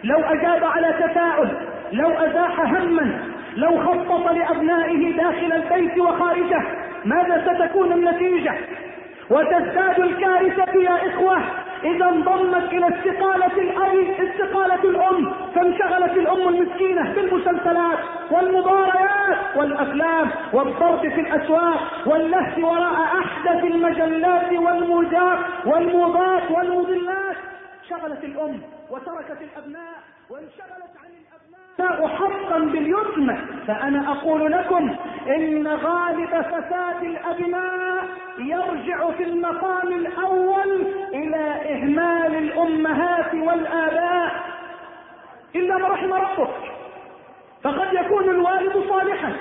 لو أجاب على تساؤل لو أزاح هما لو خطط لأبنائه داخل البيت وخارجه ماذا ستكون النتيجة؟ وتزداد الكارثة يا إخوة. إذا انضمت إلى استقالة الأب استقالة الأم فانشغلت الأم المسكينة بالمسلسلات والمباريات والأفلام والضرب في الأسواق واللهث وراء أحدث المجلات والموجات والموضات والمضلات شغلت الأم وتركت الأبناء وانشغلت حقا باليتم فأنا أقول لكم إن غالب فساد الأبناء يرجع في المقام الأول إلى إهمال الأمهات والآباء. إلا ما رحم ربك فقد يكون الوالد صالحا.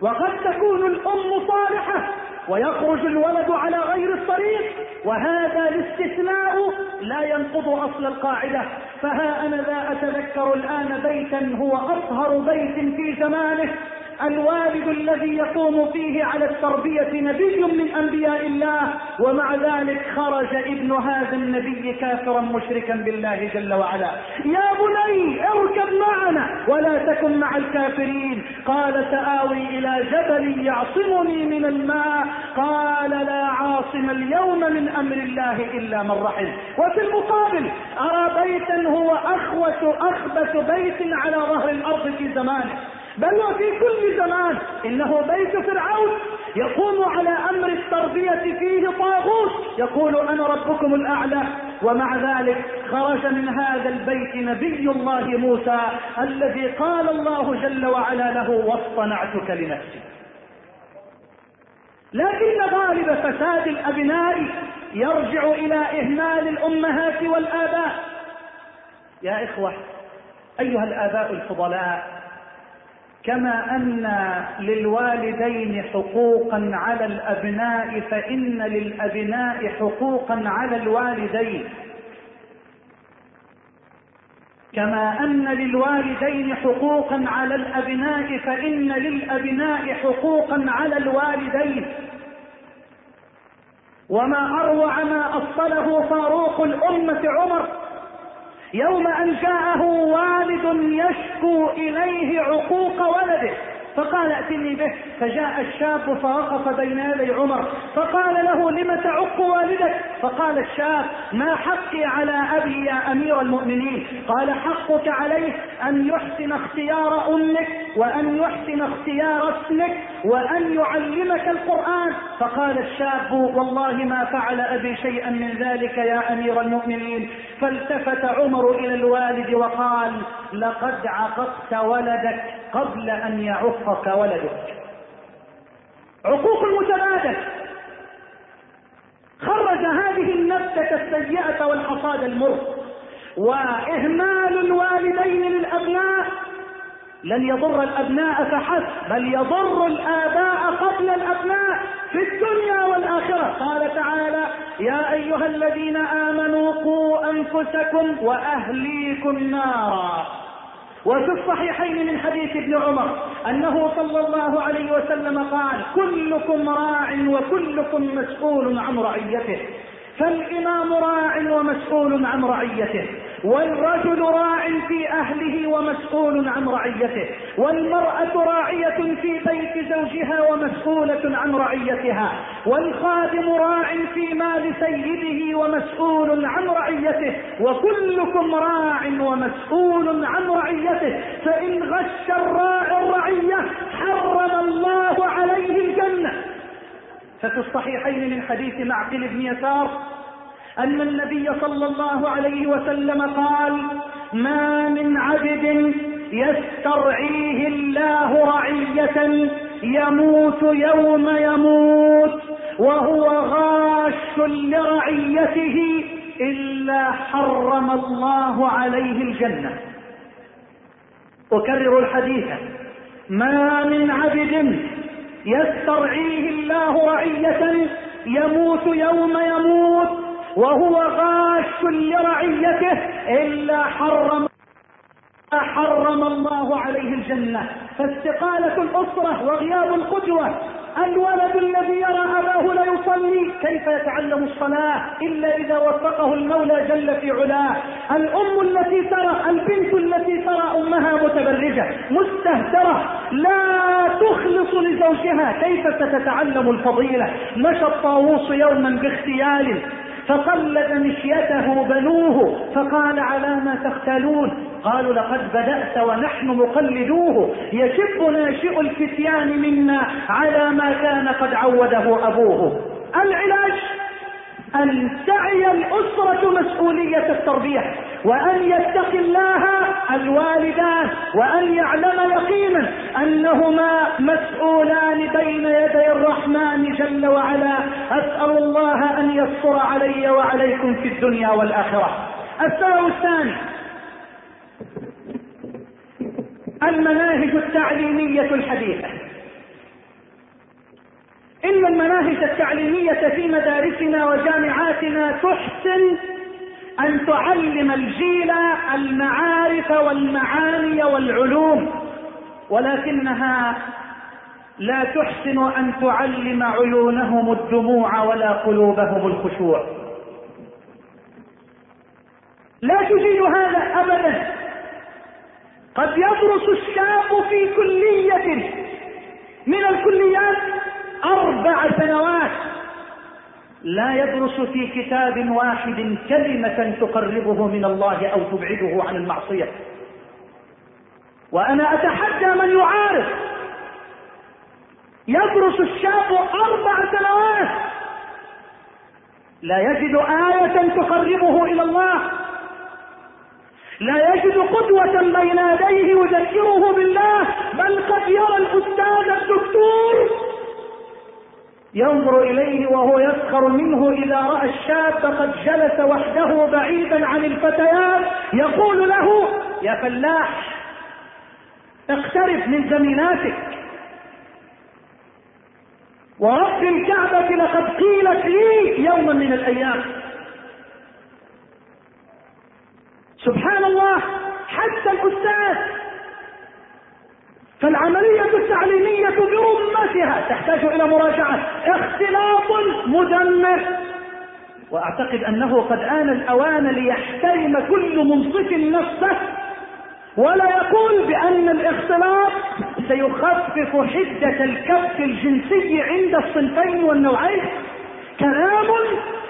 وقد تكون الأم صالحة ويخرج الولد على غير الطريق وهذا الاستثناء لا ينقض أصل القاعدة. فها أنا ذا أتذكر الآن بيتا هو أطهر بيت في زمانه. الوالد الذي يقوم فيه على التربية نبي من أنبياء الله ومع ذلك خرج ابن هذا النبي كافرا مشركا بالله جل وعلا. يا بني اركب معنا ولا تكن مع الكافرين. قال سآوي إلى جبل يعصمني من الماء. قال لا عاصم اليوم من أمر الله إلا من رحم. وفي المقابل أرى بيتا هو أخوة أخبث بيت على ظهر الأرض في زمانه. بل وفي كل زمان إنه بيت فرعون يقوم على أمر التربية فيه طاغوت. يقول أنا ربكم الأعلى ومع ذلك خرج من هذا البيت نبي الله موسى الذي قال الله جل وعلا له واصطنعتك لنفسي لكن غالب فساد الأبناء يرجع إلى إهمال الأمهات والآباء. يا إخوة أيها الآباء الفضلاء كما أن للوالدين حقوقا على الأبناء فإن للأبناء حقوقا على الوالدين. كما أن للوالدين حقوقا على الأبناء فإن للأبناء حقوقا على الوالدين. وما أروع ما اصله فاروق الأمة عمر. يوم أن جاءه والد يشكو إليه عقوق ولده. فقال ائتني به فجاء الشاب فوقف بين يدي عمر فقال له لم تعق والدك؟ فقال الشاب ما حقي على أبي يا أمير المؤمنين؟ قال حقك عليه أن يحسن اختيار أمك وأن يحسن اختيار اسمك وأن يعلمك القرآن. فقال الشاب والله ما فعل أبي شيئا من ذلك يا أمير المؤمنين. فالتفت عمر إلى الوالد وقال لقد عققت ولدك قبل أن يعقك ولدك. عقوق المتبادل. خرج هذه النبتة السيئة والحصاد المر. وإهمال الوالدين للأبناء. لن يضر الأبناء فحسب بل يضر الآباء قبل الأبناء في الدنيا والآخرة. قال تعالى يا أيها الذين آمنوا قوا أنفسكم وأهليكم نارا. وفي الصحيحين من حديث ابن عمر أنه صلى الله عليه وسلم قال كلكم راع وكلكم مسؤول عن رعيته. فالإمام راع ومسؤول عن رعيته والرجل راع في أهله ومسؤول عن رعيته والمرأة راعية في بيت زوجها ومسؤولة عن رعيتها والخادم راع في مال سيده ومسؤول عن رعيته وكلكم راع ومسؤول عن رعيته فإن غش الراعي الرعية حرم الله عليه الجنة. ففي الصحيحين من حديث معقل بن يسار أن النبي صلى الله عليه وسلم قال ما من عبد يسترعيه الله رعية يموت يوم يموت وهو غاش لرعيته إلا حرم الله عليه الجنة. أكرر الحديث ما من عبد يسترعيه الله رعية يموت يوم يموت وهو غاش لرعيته إلا حرم حرم الله عليه الجنة. فاستقالة الأسرة وغياب القدوة الولد الذي يرى أباه لا يصلي. كيف يتعلم الصلاة إلا إذا وفقه المولى جل في علاه؟ الأم التي ترى البنت التي ترى أمها متبرجة مستهترة لا تخلص لزوجها. كيف ستتعلم الفضيلة؟ مشى الطاووس يوما باغتيال. فقلد مشيته بنوه فقال على ما تختلون؟ قالوا لقد بدأت ونحن مقلدوه. يشب ناشئ الفتيان منا على ما كان قد عوده أبوه. العلاج؟ أن تعي الأسرة مسؤولية التربية وأن يتقي الله الوالدان وأن يعلم يقينا أنهما مسؤولان بين يدي الرحمن جل وعلا. أسأل الله أن يستر علي وعليكم في الدنيا والآخرة. السبب الثاني. المناهج التعليمية الحديثة. إن المناهج التعليمية في مدارسنا وجامعاتنا تحسن أن تعلم الجيل المعارف والمعاني والعلوم ولكنها لا تحسن أن تعلم عيونهم الدموع ولا قلوبهم الخشوع. لا تجيد هذا أبدا. قد يدرس الشاب في كلية من الكليات أربع سنوات لا يدرس في كتاب واحد كلمة تقربه من الله أو تبعده عن المعصية. وأنا أتحدى من يعارض. يدرس الشاب أربع سنوات. لا يجد آية تقربه إلى الله. لا يجد قدوة بين يديه يذكره بالله. بل قد يرى الأستاذ الدكتور ينظر إليه وهو يسخر منه إذا رأى الشاب قد جلس وحده بعيدا عن الفتيات يقول له يا فلاح اقترب من زميلاتك. ورب الكعبة لقد قيلت لي يوما من الأيام. سبحان الله حتى الأستاذ فالعملية التعليمية برمتها تحتاج إلى مراجعة. اختلاط مدمر. وأعتقد أنه قد آن الأوان ليحترم كل منصف نفسه. ولا يقول بأن الاختلاط سيخفف حدة الكف الجنسي عند الصنفين والنوعين. كلام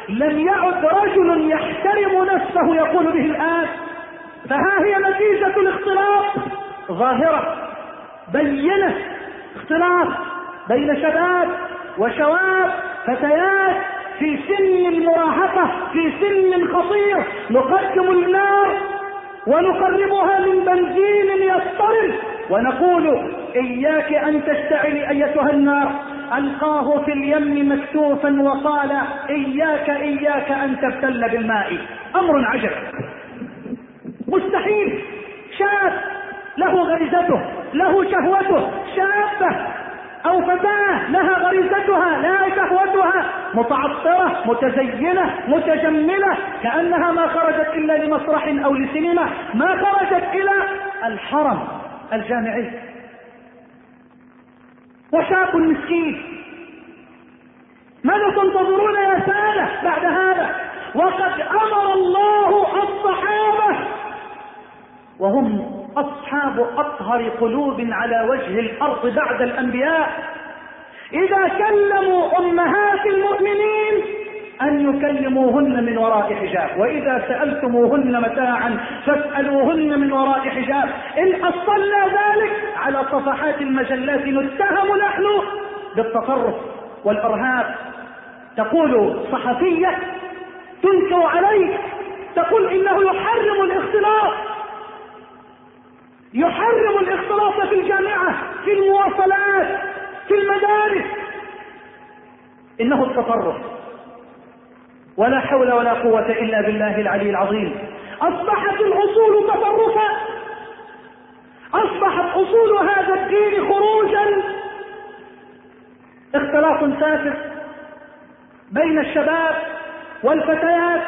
لم يعد رجل يحترم نفسه يقول به الآن. فها هي نتيجة الاختلاط. ظاهرة. بينة اختلاط بين شباب وشواب فتيات في سن المراهقة في سن خطير نقدم النار ونقربها من بنزين يضطرب ونقول إياك أن تشتعلي أيتها النار. ألقاه في اليم مكتوفا وقال إياك إياك أن تبتل بالماء. أمر عجب. مستحيل. شاب له غريزته له شهوته شابة أو فتاة لها غريزتها لها شهوتها متعطرة متزينة متجملة كأنها ما خرجت إلا لمسرح أو لسينما ما خرجت إلى الحرم الجامعي. وشاب مسكين. ماذا تنتظرون يا سادة بعد هذا؟ وقد أمر الله الصحابة وهم أصحاب أطهر قلوب على وجه الأرض بعد الأنبياء. إذا كلموا أمهات المؤمنين أن يكلموهن من وراء حجاب. وإذا سألتموهن متاعا فاسألوهن من وراء حجاب. إن أصلنا ذلك على صفحات المجلات نتهم نحن بالتطرف والإرهاب. تقول صحفية تنكر عليه تقول إنه يحرم الاختلاط. يحرم الاختلاط في الجامعة في المواصلات في المدارس. إنه التطرف. ولا حول ولا قوة إلا بالله العلي العظيم. أصبحت الأصول تطرفا. أصبحت أصول هذا الدين خروجا. اختلاط سافر بين الشباب والفتيات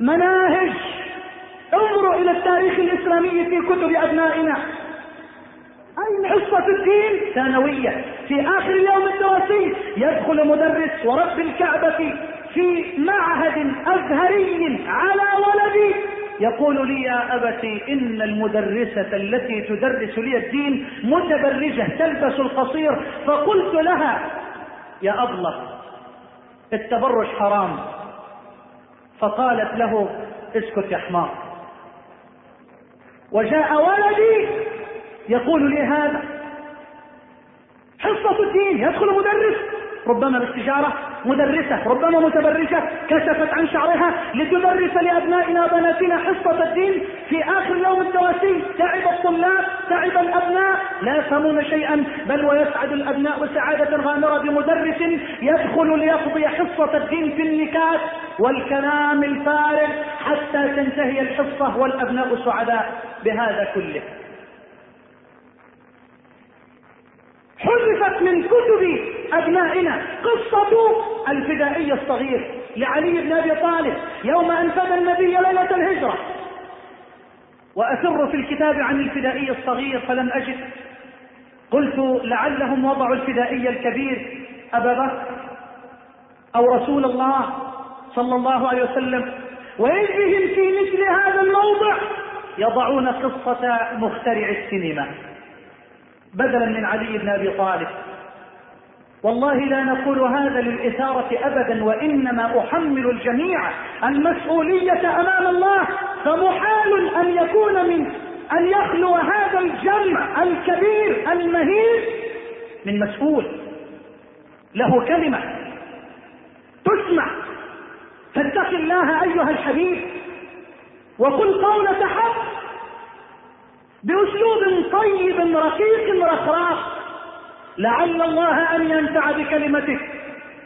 مناهج انظروا إلى التاريخ الإسلامي في كتب أبنائنا. أين حصة الدين؟ ثانوية. في آخر اليوم الدراسي يدخل مدرس ورب الكعبة في معهد أزهري على ولدي. يقول لي يا أبتي إن المدرسة التي تدرس لي الدين متبرجة تلبس القصير. فقلت لها يا أبلة التبرج حرام. فقالت له اسكت يا حمار. وجاء ولدي يقول لي هذا. حصة الدين يدخل مدرس. ربما بالتجارة مدرسة ربما متبرجة كشفت عن شعرها لتدرس لأبنائنا وبناتنا حصة الدين في آخر يوم الدراسي. تعب الطلاب تعب الأبناء. لا يفهمون شيئا بل ويسعد الأبناء سعادة غامرة بمدرس يدخل ليقضي حصة الدين في النكات والكلام الفارغ حتى تنتهي الحصة والأبناء سعداء بهذا كله. حذفت من كتب أبنائنا. قصة الفدائي الصغير لعلي بن أبي طالب يوم ان فدى النبي ليلة الهجرة. وافر في الكتاب عن الفدائي الصغير فلم أجد. قلت لعلهم وضعوا الفدائي الكبير أبا بكر أو رسول الله صلى الله عليه وسلم. وإذ بهم في مثل هذا الموضع يضعون قصة مخترع السينما. بدلا من علي بن أبي طالب. والله لا نقول هذا للإثارة أبدا وإنما أحمل الجميع المسؤولية أمام الله فمحال أن يكون من أن يخلو هذا الجمع الكبير المهيب من مسؤول. له كلمة تسمع. فاتق الله أيها الحبيب وقل قولة حق بأسلوب طيب رقيق رخراق. لعل الله أن ينفع بكلمتك.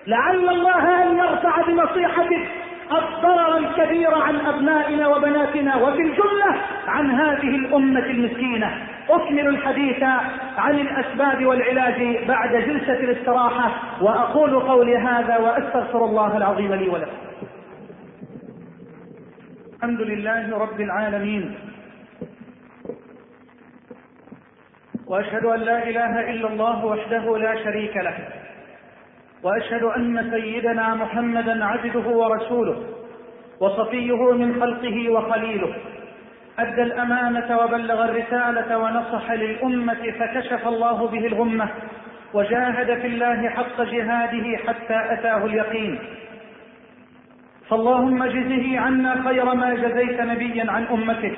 لعل الله أن يرفع بنصيحتك. الضرر الكبير عن أبنائنا وبناتنا وفي الجملة عن هذه الأمة المسكينة. أكمل الحديث عن الأسباب والعلاج بعد جلسة الاستراحة وأقول قولي هذا وأستغفر الله العظيم لي ولكم. الحمد لله رب العالمين. وأشهد أن لا إله إلا الله وحده لا شريك له. وأشهد أن سيدنا محمدا عبده ورسوله وصفيه من خلقه وخليله. أدى الأمانة وبلغ الرسالة ونصح للأمة فكشف الله به الغمة وجاهد في الله حق جهاده حتى أتاه اليقين. فاللهم جزه عنا خير ما جزيت نبيا عن أمته.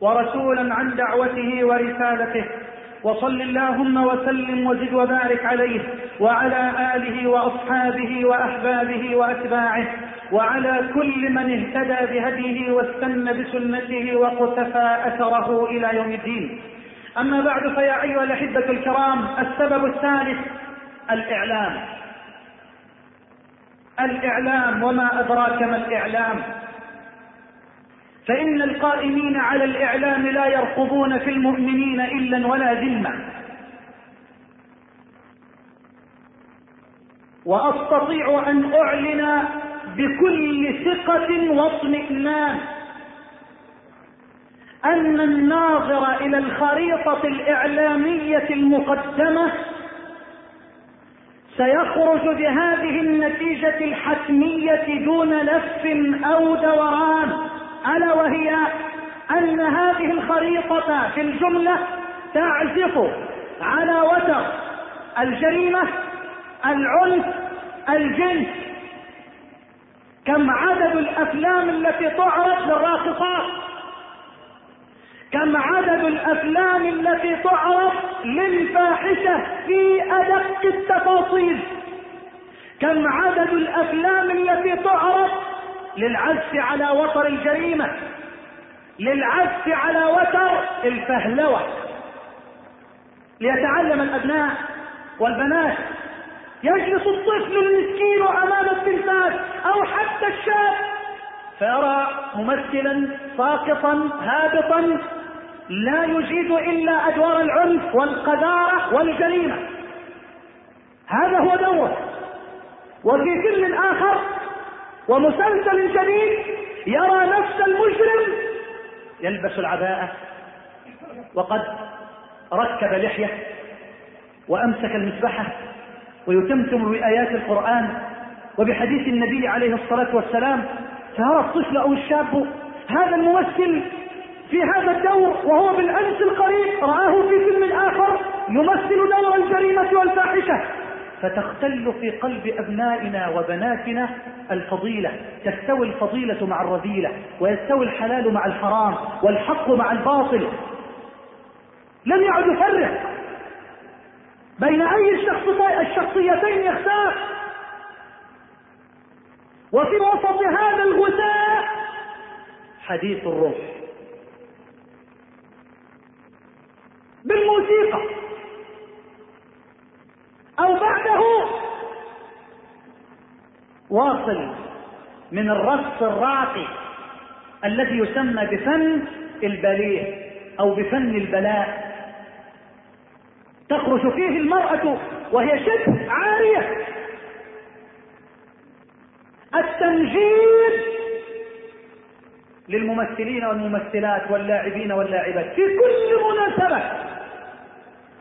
ورسولا عن دعوته ورسالته. وصل اللهم وسلم وزد وبارك عليه وعلى آله وأصحابه وأحبابه وأتباعه. وعلى كل من اهتدى بهديه واستنى بسنته وقتفى أثره إلى يوم الدين. أما بعد فيا أيها الأحبة الكرام السبب الثالث الإعلام. الإعلام وما أدراك ما الإعلام؟ فإن القائمين على الإعلام لا يرقبون في المؤمنين إلا ولا ذمة. وأستطيع أن أعلن بكل ثقة واطمئنان أن الناظر إلى الخريطة الإعلامية المقدمة سيخرج بهذه النتيجة الحتمية دون لف أو دوران. ألا وهي أن هذه الخريطة في الجملة تعزف على وتر الجريمة العنف الجنس. كم عدد الأفلام التي تعرض للراقصات؟ كم عدد الأفلام التي تعرض للفاحشة في أدق التفاصيل؟ كم عدد الأفلام التي تعرض للعزف على وتر الجريمة للعزف على وتر الفهلوة. ليتعلم الأبناء والبنات يجلس الطفل المسكين أمام التلفاز أو حتى الشاب فيرى ممثلا ساقطا هابطا لا يجيد إلا أدوار العنف والقذارة والجريمة. هذا هو دوره. وفي فيلم آخر ومسلسل جديد يرى نفس المجرم يلبس العباءة وقد ركب لحية وأمسك المسبحة ويتمتم بآيات القرآن وبحديث النبي عليه الصلاة والسلام فيرى الطفل أو الشاب هذا الممثل في هذا الدور وهو بالأمس القريب رآه في فيلم آخر يمثل دور الجريمة والفاحشة فتختل في قلب أبنائنا وبناتنا الفضيلة تستوي الفضيلة مع الرذيلة ويستوي الحلال مع الحرام والحق مع الباطل. لم يعد يفرق بين أي الشخصيتين يختار. وفي وسط هذا الغثاء حديث الروح. بالموسيقى. أو بعده. واصل من الرقص الراقي الذي يسمى بفن الباليه أو بفن البلاء. تخرج فيه المرأة وهي شبه عارية. التمجيد للممثلين والممثلات واللاعبين واللاعبات في كل مناسبة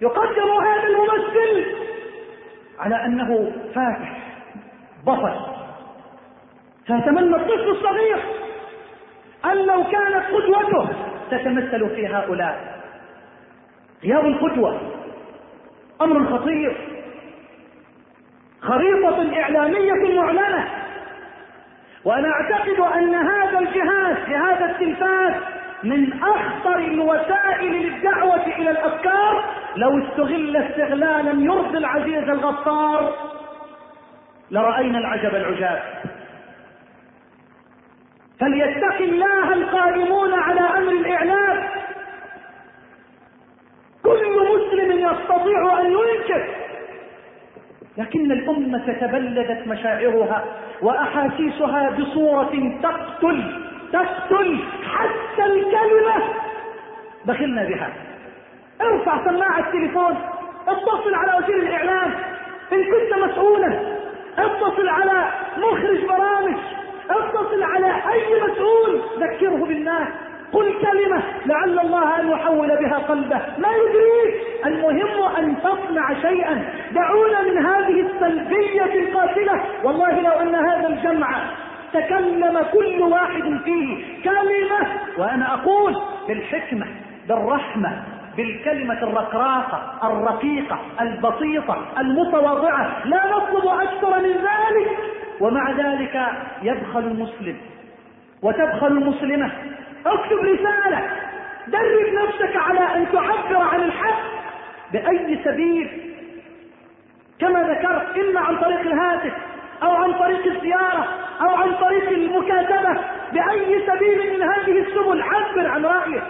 يقدم هذا الممثل على أنه فاتح بطل فيتمنى الطفل الصغير أن لو كانت قدوته تتمثل في هؤلاء. غياب القدوة أمر خطير. خريطة إعلامية معلنة. وأنا أعتقد أن هذا الجهاز جهاز التلفاز من أخطر الوسائل للدعوة إلى الأفكار لو استغل استغلالا يرضي العزيز الغفار. لرأينا العجب العجاب. فليتق الله القائمون على أمر الإعلام. كل مسلم يستطيع أن ينكر. لكن الأمة تبلدت مشاعرها وأحاسيسها بصورة تقتل. تقتل حتى الكلمة. بخلنا بها. ارفع سماعة التليفون. اتصل على وزير الإعلام. إن كنت مسؤولا. اتصل على مخرج برامج. اتصل على أي مسؤول. ذكره بالله قل كلمة لعل الله أن يحول بها قلبه. ما يدريك. المهم أن تصنع شيئا. دعونا من هذه السلبية القاتلة. والله لو أن هذا الجمع تكلم كل واحد فيه كلمة وأنا أقول بالحكمة بالرحمة بالكلمة الرقراقة الرقيقة البسيطة المتواضعة لا نطلب أكثر من ذلك. ومع ذلك يبخل المسلم وتبخل المسلمة. اكتب رسالة درب نفسك على أن تعبر عن الحق بأي سبيل. كما ذكرت إما عن طريق الهاتف طريق الزيارة أو عن طريق المكاتبة بأي سبيل من هذه السبل عبر عن رأيك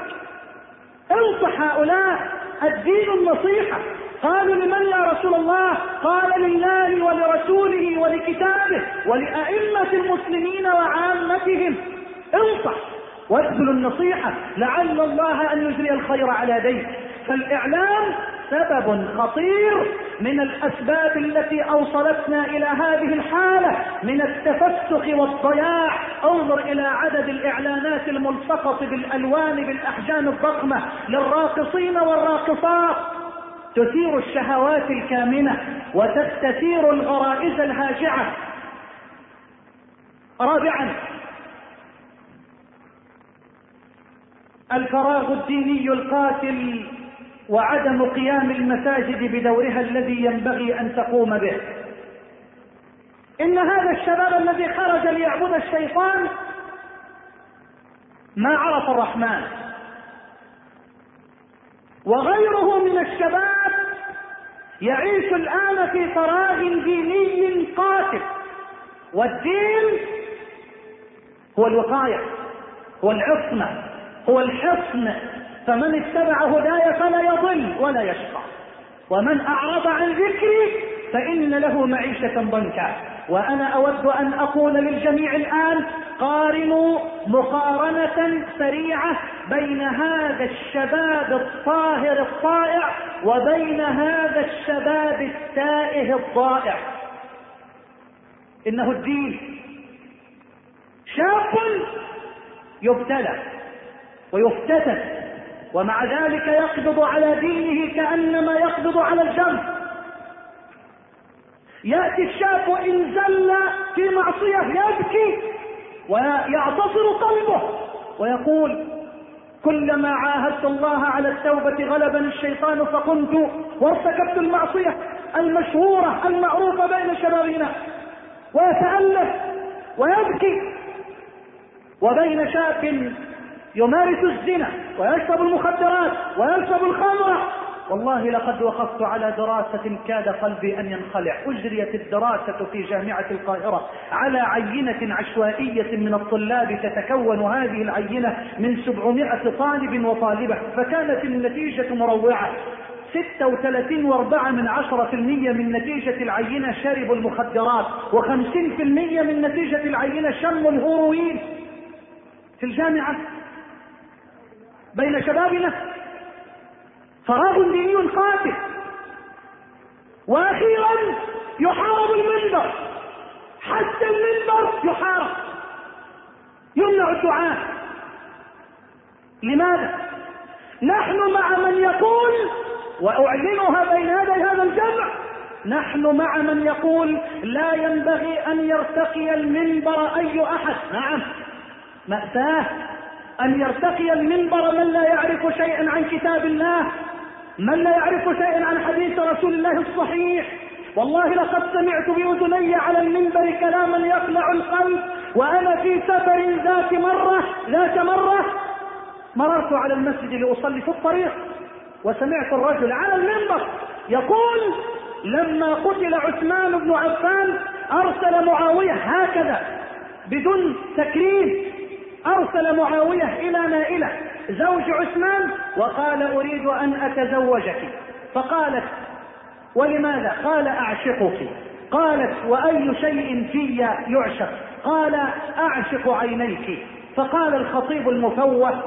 انصح هؤلاء الدين النصيحة. قالوا لمن يا رسول الله؟ قال لله ولرسوله ولكتابه ولأئمة المسلمين وعامتهم. انصح وابذلوا النصيحة لعل الله أن يجري الخير على يديك فالإعلام سبب خطير من الأسباب التي أوصلتنا إلى هذه الحالة من التفسخ والضياع. انظر إلى عدد الإعلانات الملصقة بالألوان بالأحجام الضخمة للراقصين والراقصات. تثير الشهوات الكامنة وتستثير الغرائز الهاجعة. رابعا الفراغ الديني القاتل وعدم قيام المساجد بدورها الذي ينبغي أن تقوم به. إن هذا الشباب الذي خرج ليعبد الشيطان ما عرف الرحمن. وغيره من الشباب يعيش الآن في فراغ ديني قاتل. والدين هو الوقاية هو العصمة هو الحصن. فمن اتبع هداي فلا يضل ولا يشقى. ومن أعرض عن ذكري فإن له معيشة ضنكا. وأنا أود أن أقول للجميع الآن قارنوا مقارنة سريعة بين هذا الشباب الطاهر الطائع وبين هذا الشباب التائه الضائع. إنه الدين شاب يبتلى ويفتتن. ومع ذلك يقبض على دينه كأنما يقبض على الجنب يأتي الشاب إن زل في معصية يبكي ويعتصر قلبه ويقول كلما عاهدت الله على التوبة غلبني الشيطان فقمت وارتكبت المعصية المشهورة المعروفة بين شبابنا. ويتألف ويبكي. وبين شاب يمارس الزنا ويشرب المخدرات ويشرب الخمر. والله لقد وقفت على دراسة كاد قلبي أن ينخلع. أجريت الدراسة في جامعة القاهرة على عينة عشوائية من الطلاب تتكون هذه العينة من سبعمائة طالب وطالبة. فكانت النتيجة مروعة. ستة وثلاثين وأربعة من عشرة في المية من نتيجة العينة شربوا المخدرات وخمسين في المية من نتيجة العينة شموا الهيروين. في الجامعة بين شبابنا. فراغ ديني قاتل وأخيرا يحارب المنبر. حتى المنبر يحارب. يمنع الدعاء. لماذا؟ نحن مع من يقول وأعلنها بين يدي هذا الجمع نحن مع من يقول لا ينبغي أن يرتقي المنبر أي أحد. نعم. مأساة. أن يرتقي المنبر من لا يعرف شيئا عن كتاب الله من لا يعرف شيئا عن حديث رسول الله الصحيح. والله لقد سمعت بأذني على المنبر كلاما يقلع القلب وأنا في سفر ذات مرة ذات مرة مررت على المسجد لأصلي في الطريق وسمعت الرجل على المنبر يقول لما قتل عثمان بن عفان أرسل معاوية هكذا بدون تكريم أرسل معاوية إلى نائلة زوج عثمان وقال أريد أن أتزوجك. فقالت ولماذا؟ قال أعشقك. قالت وأي شيء في يعشق؟ قال أعشق عينيك. فقال الخطيب المفوه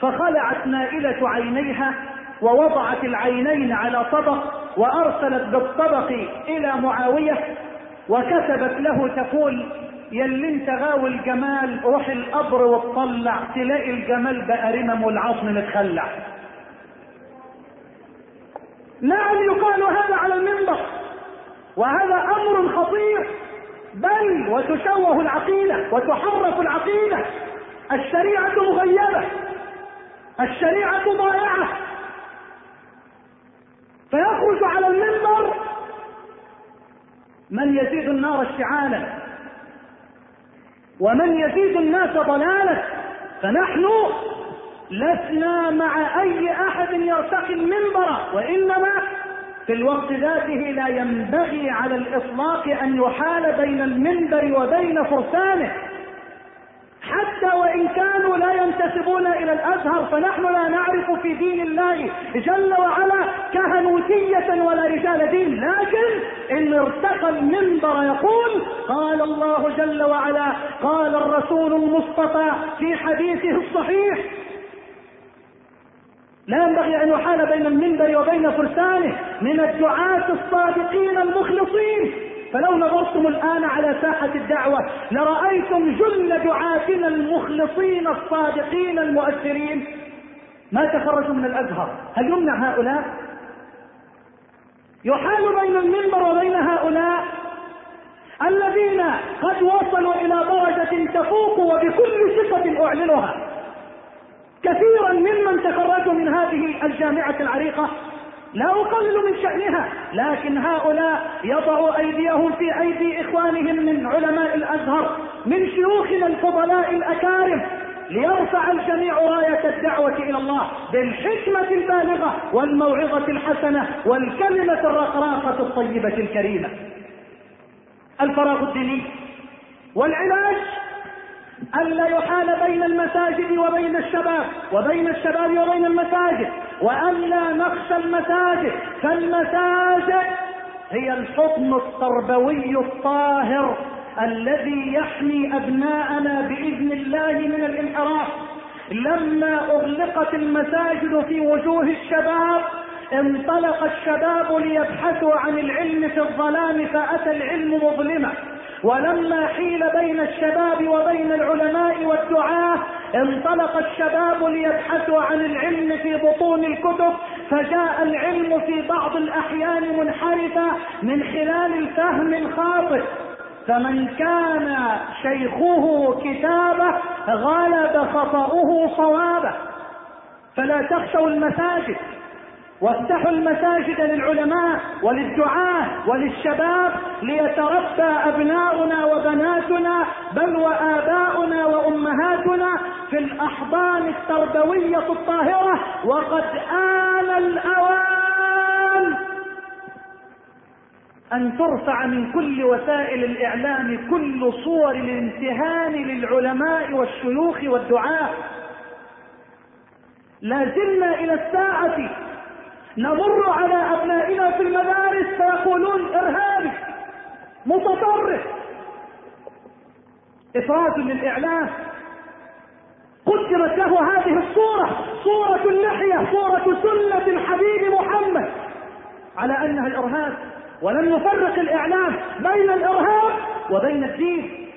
فخلعت نائلة عينيها ووضعت العينين على طبق وأرسلت بالطبق إلى معاوية وكتبت له تقول يلي انت غاوي الجمال روح القبر وتطلع تلاقي الجمال بقى رمم والعظم متخلع. نعم يقال هذا على المنبر. وهذا أمر خطير. بل وتشوه العقيدة وتحرف العقيدة. الشريعة مغيبة. الشريعة ضائعة. فيخرج على المنبر من يزيد النار اشتعالا. ومن يزيد الناس ضلالا فنحن لسنا مع أي أحد يرتقي المنبر وإنما في الوقت ذاته لا ينبغي على الإطلاق أن يحال بين المنبر وبين فرسانه. حتى وإن كانوا لا ينتسبون إلى الأزهر فنحن لا نعرف في دين الله جل وعلا كهنوتية ولا رجال دين. لكن إن ارتقى المنبر يقول قال الله جل وعلا قال الرسول المصطفى في حديثه الصحيح لا ينبغي أن يحال بين المنبر وبين فرسانه من الدعاة الصادقين المخلصين. فلو نظرتم الآن على ساحة الدعوة لرأيتم جل دعاتنا المخلصين الصادقين المؤثرين. ما تخرجوا من الأزهر؟ هل يمنع هؤلاء؟ يحال بين المنبر وبين هؤلاء الذين قد وصلوا إلى درجة تفوق وبكل ثقة أعلنها. كثيرا ممن تخرجوا من هذه الجامعة العريقة. لا أقلل من شأنها لكن هؤلاء يضعوا أيديهم في أيدي إخوانهم من علماء الأزهر من شيوخنا الفضلاء الأكارم ليرفع الجميع راية الدعوة إلى الله بالحكمة البالغة والموعظة الحسنة والكلمة الرقراقة الطيبة الكريمة. الفراغ الديني والعلاج ألا يحال بين المساجد وبين الشباب وبين الشباب وبين المساجد وألا نخشى المساجد فالمساجد هي الحضن التربوي الطاهر الذي يحمي أبناءنا بإذن الله من الانحراف. لما أغلقت المساجد في وجوه الشباب انطلق الشباب ليبحثوا عن العلم في الظلام فأتى العلم مظلما ولما حيل بين الشباب وبين العلماء والدعاة انطلق الشباب ليبحثوا عن العلم في بطون الكتب فجاء العلم في بعض الأحيان منحرفا من خلال الفهم الخاطئ. فمن كان شيخه كتابه غلب خطأه صوابه. فلا تخشوا المساجد. وافتحوا المساجد للعلماء وللدعاة وللشباب ليتربى أبناؤنا وبناتنا بل وآباؤنا وأمهاتنا في الأحضان التربوية الطاهرة وقد آن الأوان أن ترفع من كل وسائل الإعلام كل صور الامتهان للعلماء والشيوخ والدعاة. لا زلنا إلى الساعة نمر على أبنائنا في المدارس فيقولون إرهابي متطرف. إفراد للإعلام. قدمت له هذه الصورة صورة اللحية صورة سنة الحبيب محمد. على أنها الإرهاب ولم يفرق الإعلام بين الإرهاب وبين الدين.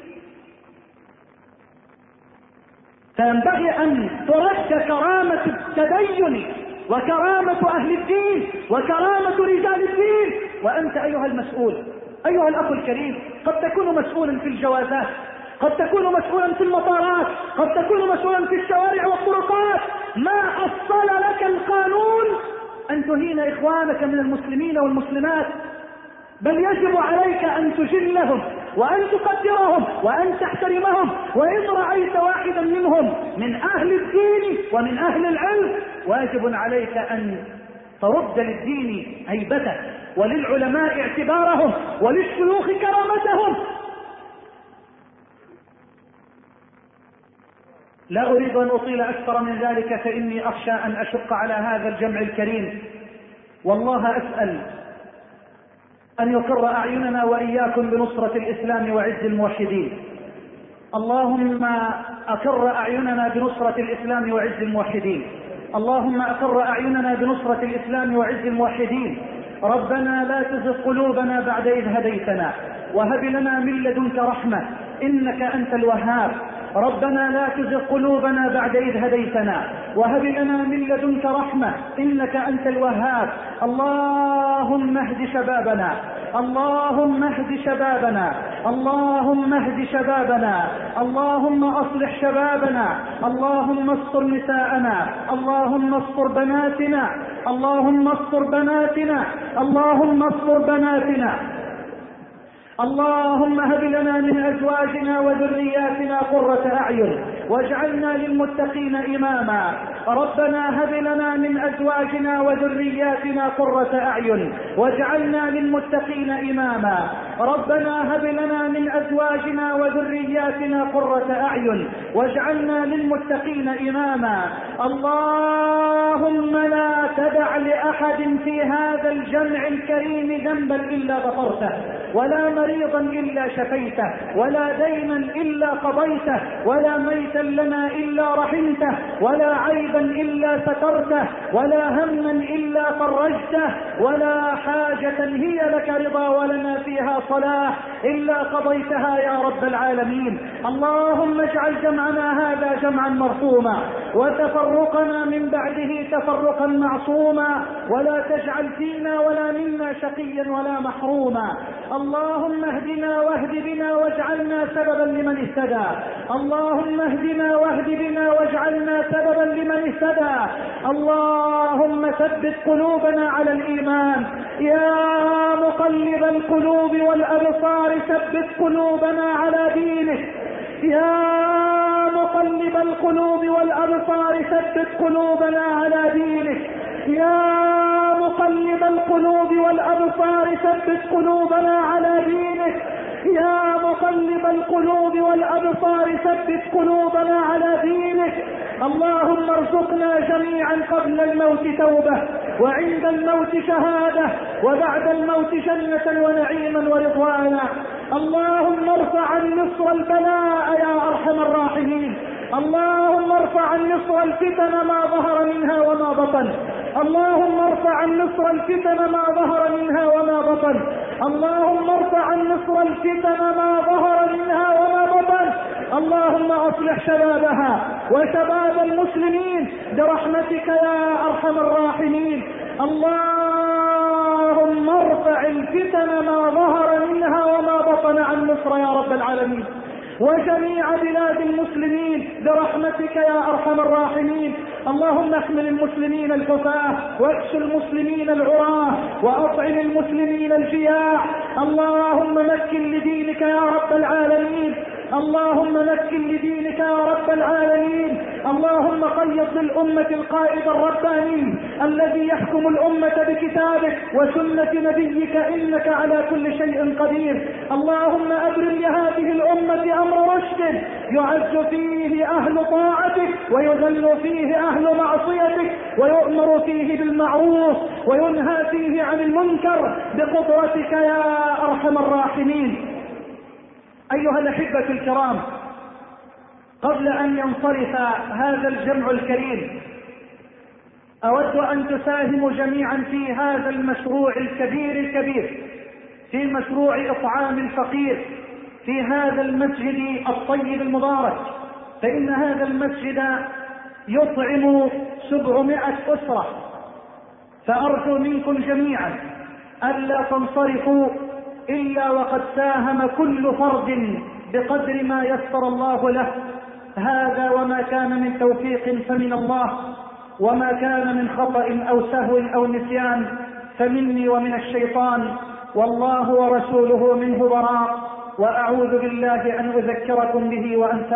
فينبغي أن ترد كرامة التدين وكرامة أهل الدين وكرامة رجال الدين. وأنت أيها المسؤول أيها الأخ الكريم قد تكون مسؤولا في الجوازات قد تكون مسؤولا في المطارات قد تكون مسؤولا في الشوارع والطرقات. ما أصل لك القانون أن تهين إخوانك من المسلمين والمسلمات؟ بل يجب عليك أن تجلهم وأن تقدرهم وأن تحترمهم وإن رأيت واحدا منهم من أهل الدين ومن أهل العلم واجب عليك أن ترد للدين هيبته وللعلماء اعتبارهم وللشيوخ كرامتهم. لا أريد أن أطيل أكثر من ذلك فإني أخشى أن أشق على هذا الجمع الكريم. والله أسأل أن يقر أعيننا وإياكم بنصرة الإسلام وعز الموحدين. اللهم أقر أعيننا بنصرة الإسلام وعز الموحدين. اللهم أقر أعيننا بنصرة الإسلام وعز الموحدين. ربنا لا تزغ قلوبنا بعد إذ هديتنا. وهب لنا من لدنك رحمة. إنك أنت الوهاب. ربنا لا تزغ قلوبنا بعد إذ هديتنا. وهب لنا من لدنك رحمة إنك أنت الوهاب. اللهم اهد شبابنا. اللهم اهد شبابنا. اللهم اهد شبابنا. اللهم أصلح شبابنا. اللهم استر نساءنا. اللهم استر بناتنا. اللهم استر بناتنا. اللهم استر بناتنا. اللهم هب لنا من أزواجنا وذرياتنا قرة أعين واجعلنا للمتقين إماما. ربنا هب لنا من أزواجنا وذرياتنا قرة أعين واجعلنا للمتقين إماما. ربنا هب لنا من أزواجنا وذرياتنا قرة أعين واجعلنا للمتقين إماما. اللهم لا تدع لأحد في هذا الجمع الكريم ذنبا إلا غفرته ولا مريضا إلا شفيته ولا دينا إلا قضيته ولا ميتا لنا إلا رحمته ولا عيبا إلا سترته ولا هما إلا فرجته ولا حاجة هي لك رضا ولنا فيها صلاح إلا قضيتها يا رب العالمين. اللهم اجعل جمعنا هذا جمعا مرحوما وتفرقنا من بعده تفرقا معصوما ولا تجعل فينا ولا منا شقيا ولا محروما. اللهم اهدنا واهد بنا واجعلنا سببا لمن اهتدى. اللهم اهدنا واهد بنا واجعلنا سببا لمن اهتدى. اللهم ثبت قلوبنا على الإيمان. يا مقلب القلوب والأبصار ثبت قلوبنا على دينك. يا مقلب القلوب والأبصار ثبت قلوبنا على دينك. يا مقلب القلوب والأبصار ثبت قلوبنا على دينك. يا مقلب القلوب والأبصار ثبت قلوبنا على دينك. اللهم ارزقنا جميعا قبل الموت توبة. وعند الموت شهادة وبعد الموت جنة ونعيما ورضوانا. اللهم ارفع عن مصر البلاء يا أرحم الراحمين. اللهم ارفع عن مصر الفتن ما ظهر منها وما بطن. اللهم ارفع عن مصر الفتن ما ظهر منها وما بطن. اللهم ارفع عن مصر الفتن ما ظهر منها وما بطن. اللهم أصلح شبابها. وشباب المسلمين برحمتك يا أرحم الراحمين. اللهم ارفع الفتن ما ظهر منها وما بطن عن مصر يا رب العالمين. وجميع بلاد المسلمين برحمتك يا أرحم الراحمين. اللهم احمل المسلمين الحفاة واكس المسلمين العراة وأطعم المسلمين الجياع. اللهم مكن لدينك يا رب العالمين. اللهم مكن لدينك يا رب العالمين. اللهم قيض للأمة القائد الرباني الذي يحكم الأمة بكتابك وسنة نبيك. إنك على كل شيء قدير. اللهم أبرم لهذه الأمة أمر رشد يعز فيه أهل طاعتك ويذل فيه أهل معصيتك ويؤمر فيه بالمعروف وينهى فيه عن المنكر. بقدرتك يا أرحم الراحمين. أيها الأحبة الكرام قبل أن ينصرف هذا الجمع الكريم أود أن تساهموا جميعا في هذا المشروع الكبير الكبير في مشروع إطعام الفقير في هذا المسجد الطيب المبارك. فإن هذا المسجد يطعم سبعمائة أسرة فأرجو منكم جميعا ألا تنصرفوا إلا وقد ساهم كل فرد بقدر ما يسر الله له. هذا وما كان من توفيق فمن الله وما كان من خطأ أو سهو أو نسيان فمني ومن الشيطان. والله ورسوله منه براء وأعوذ بالله أن أذكركم به وأنسى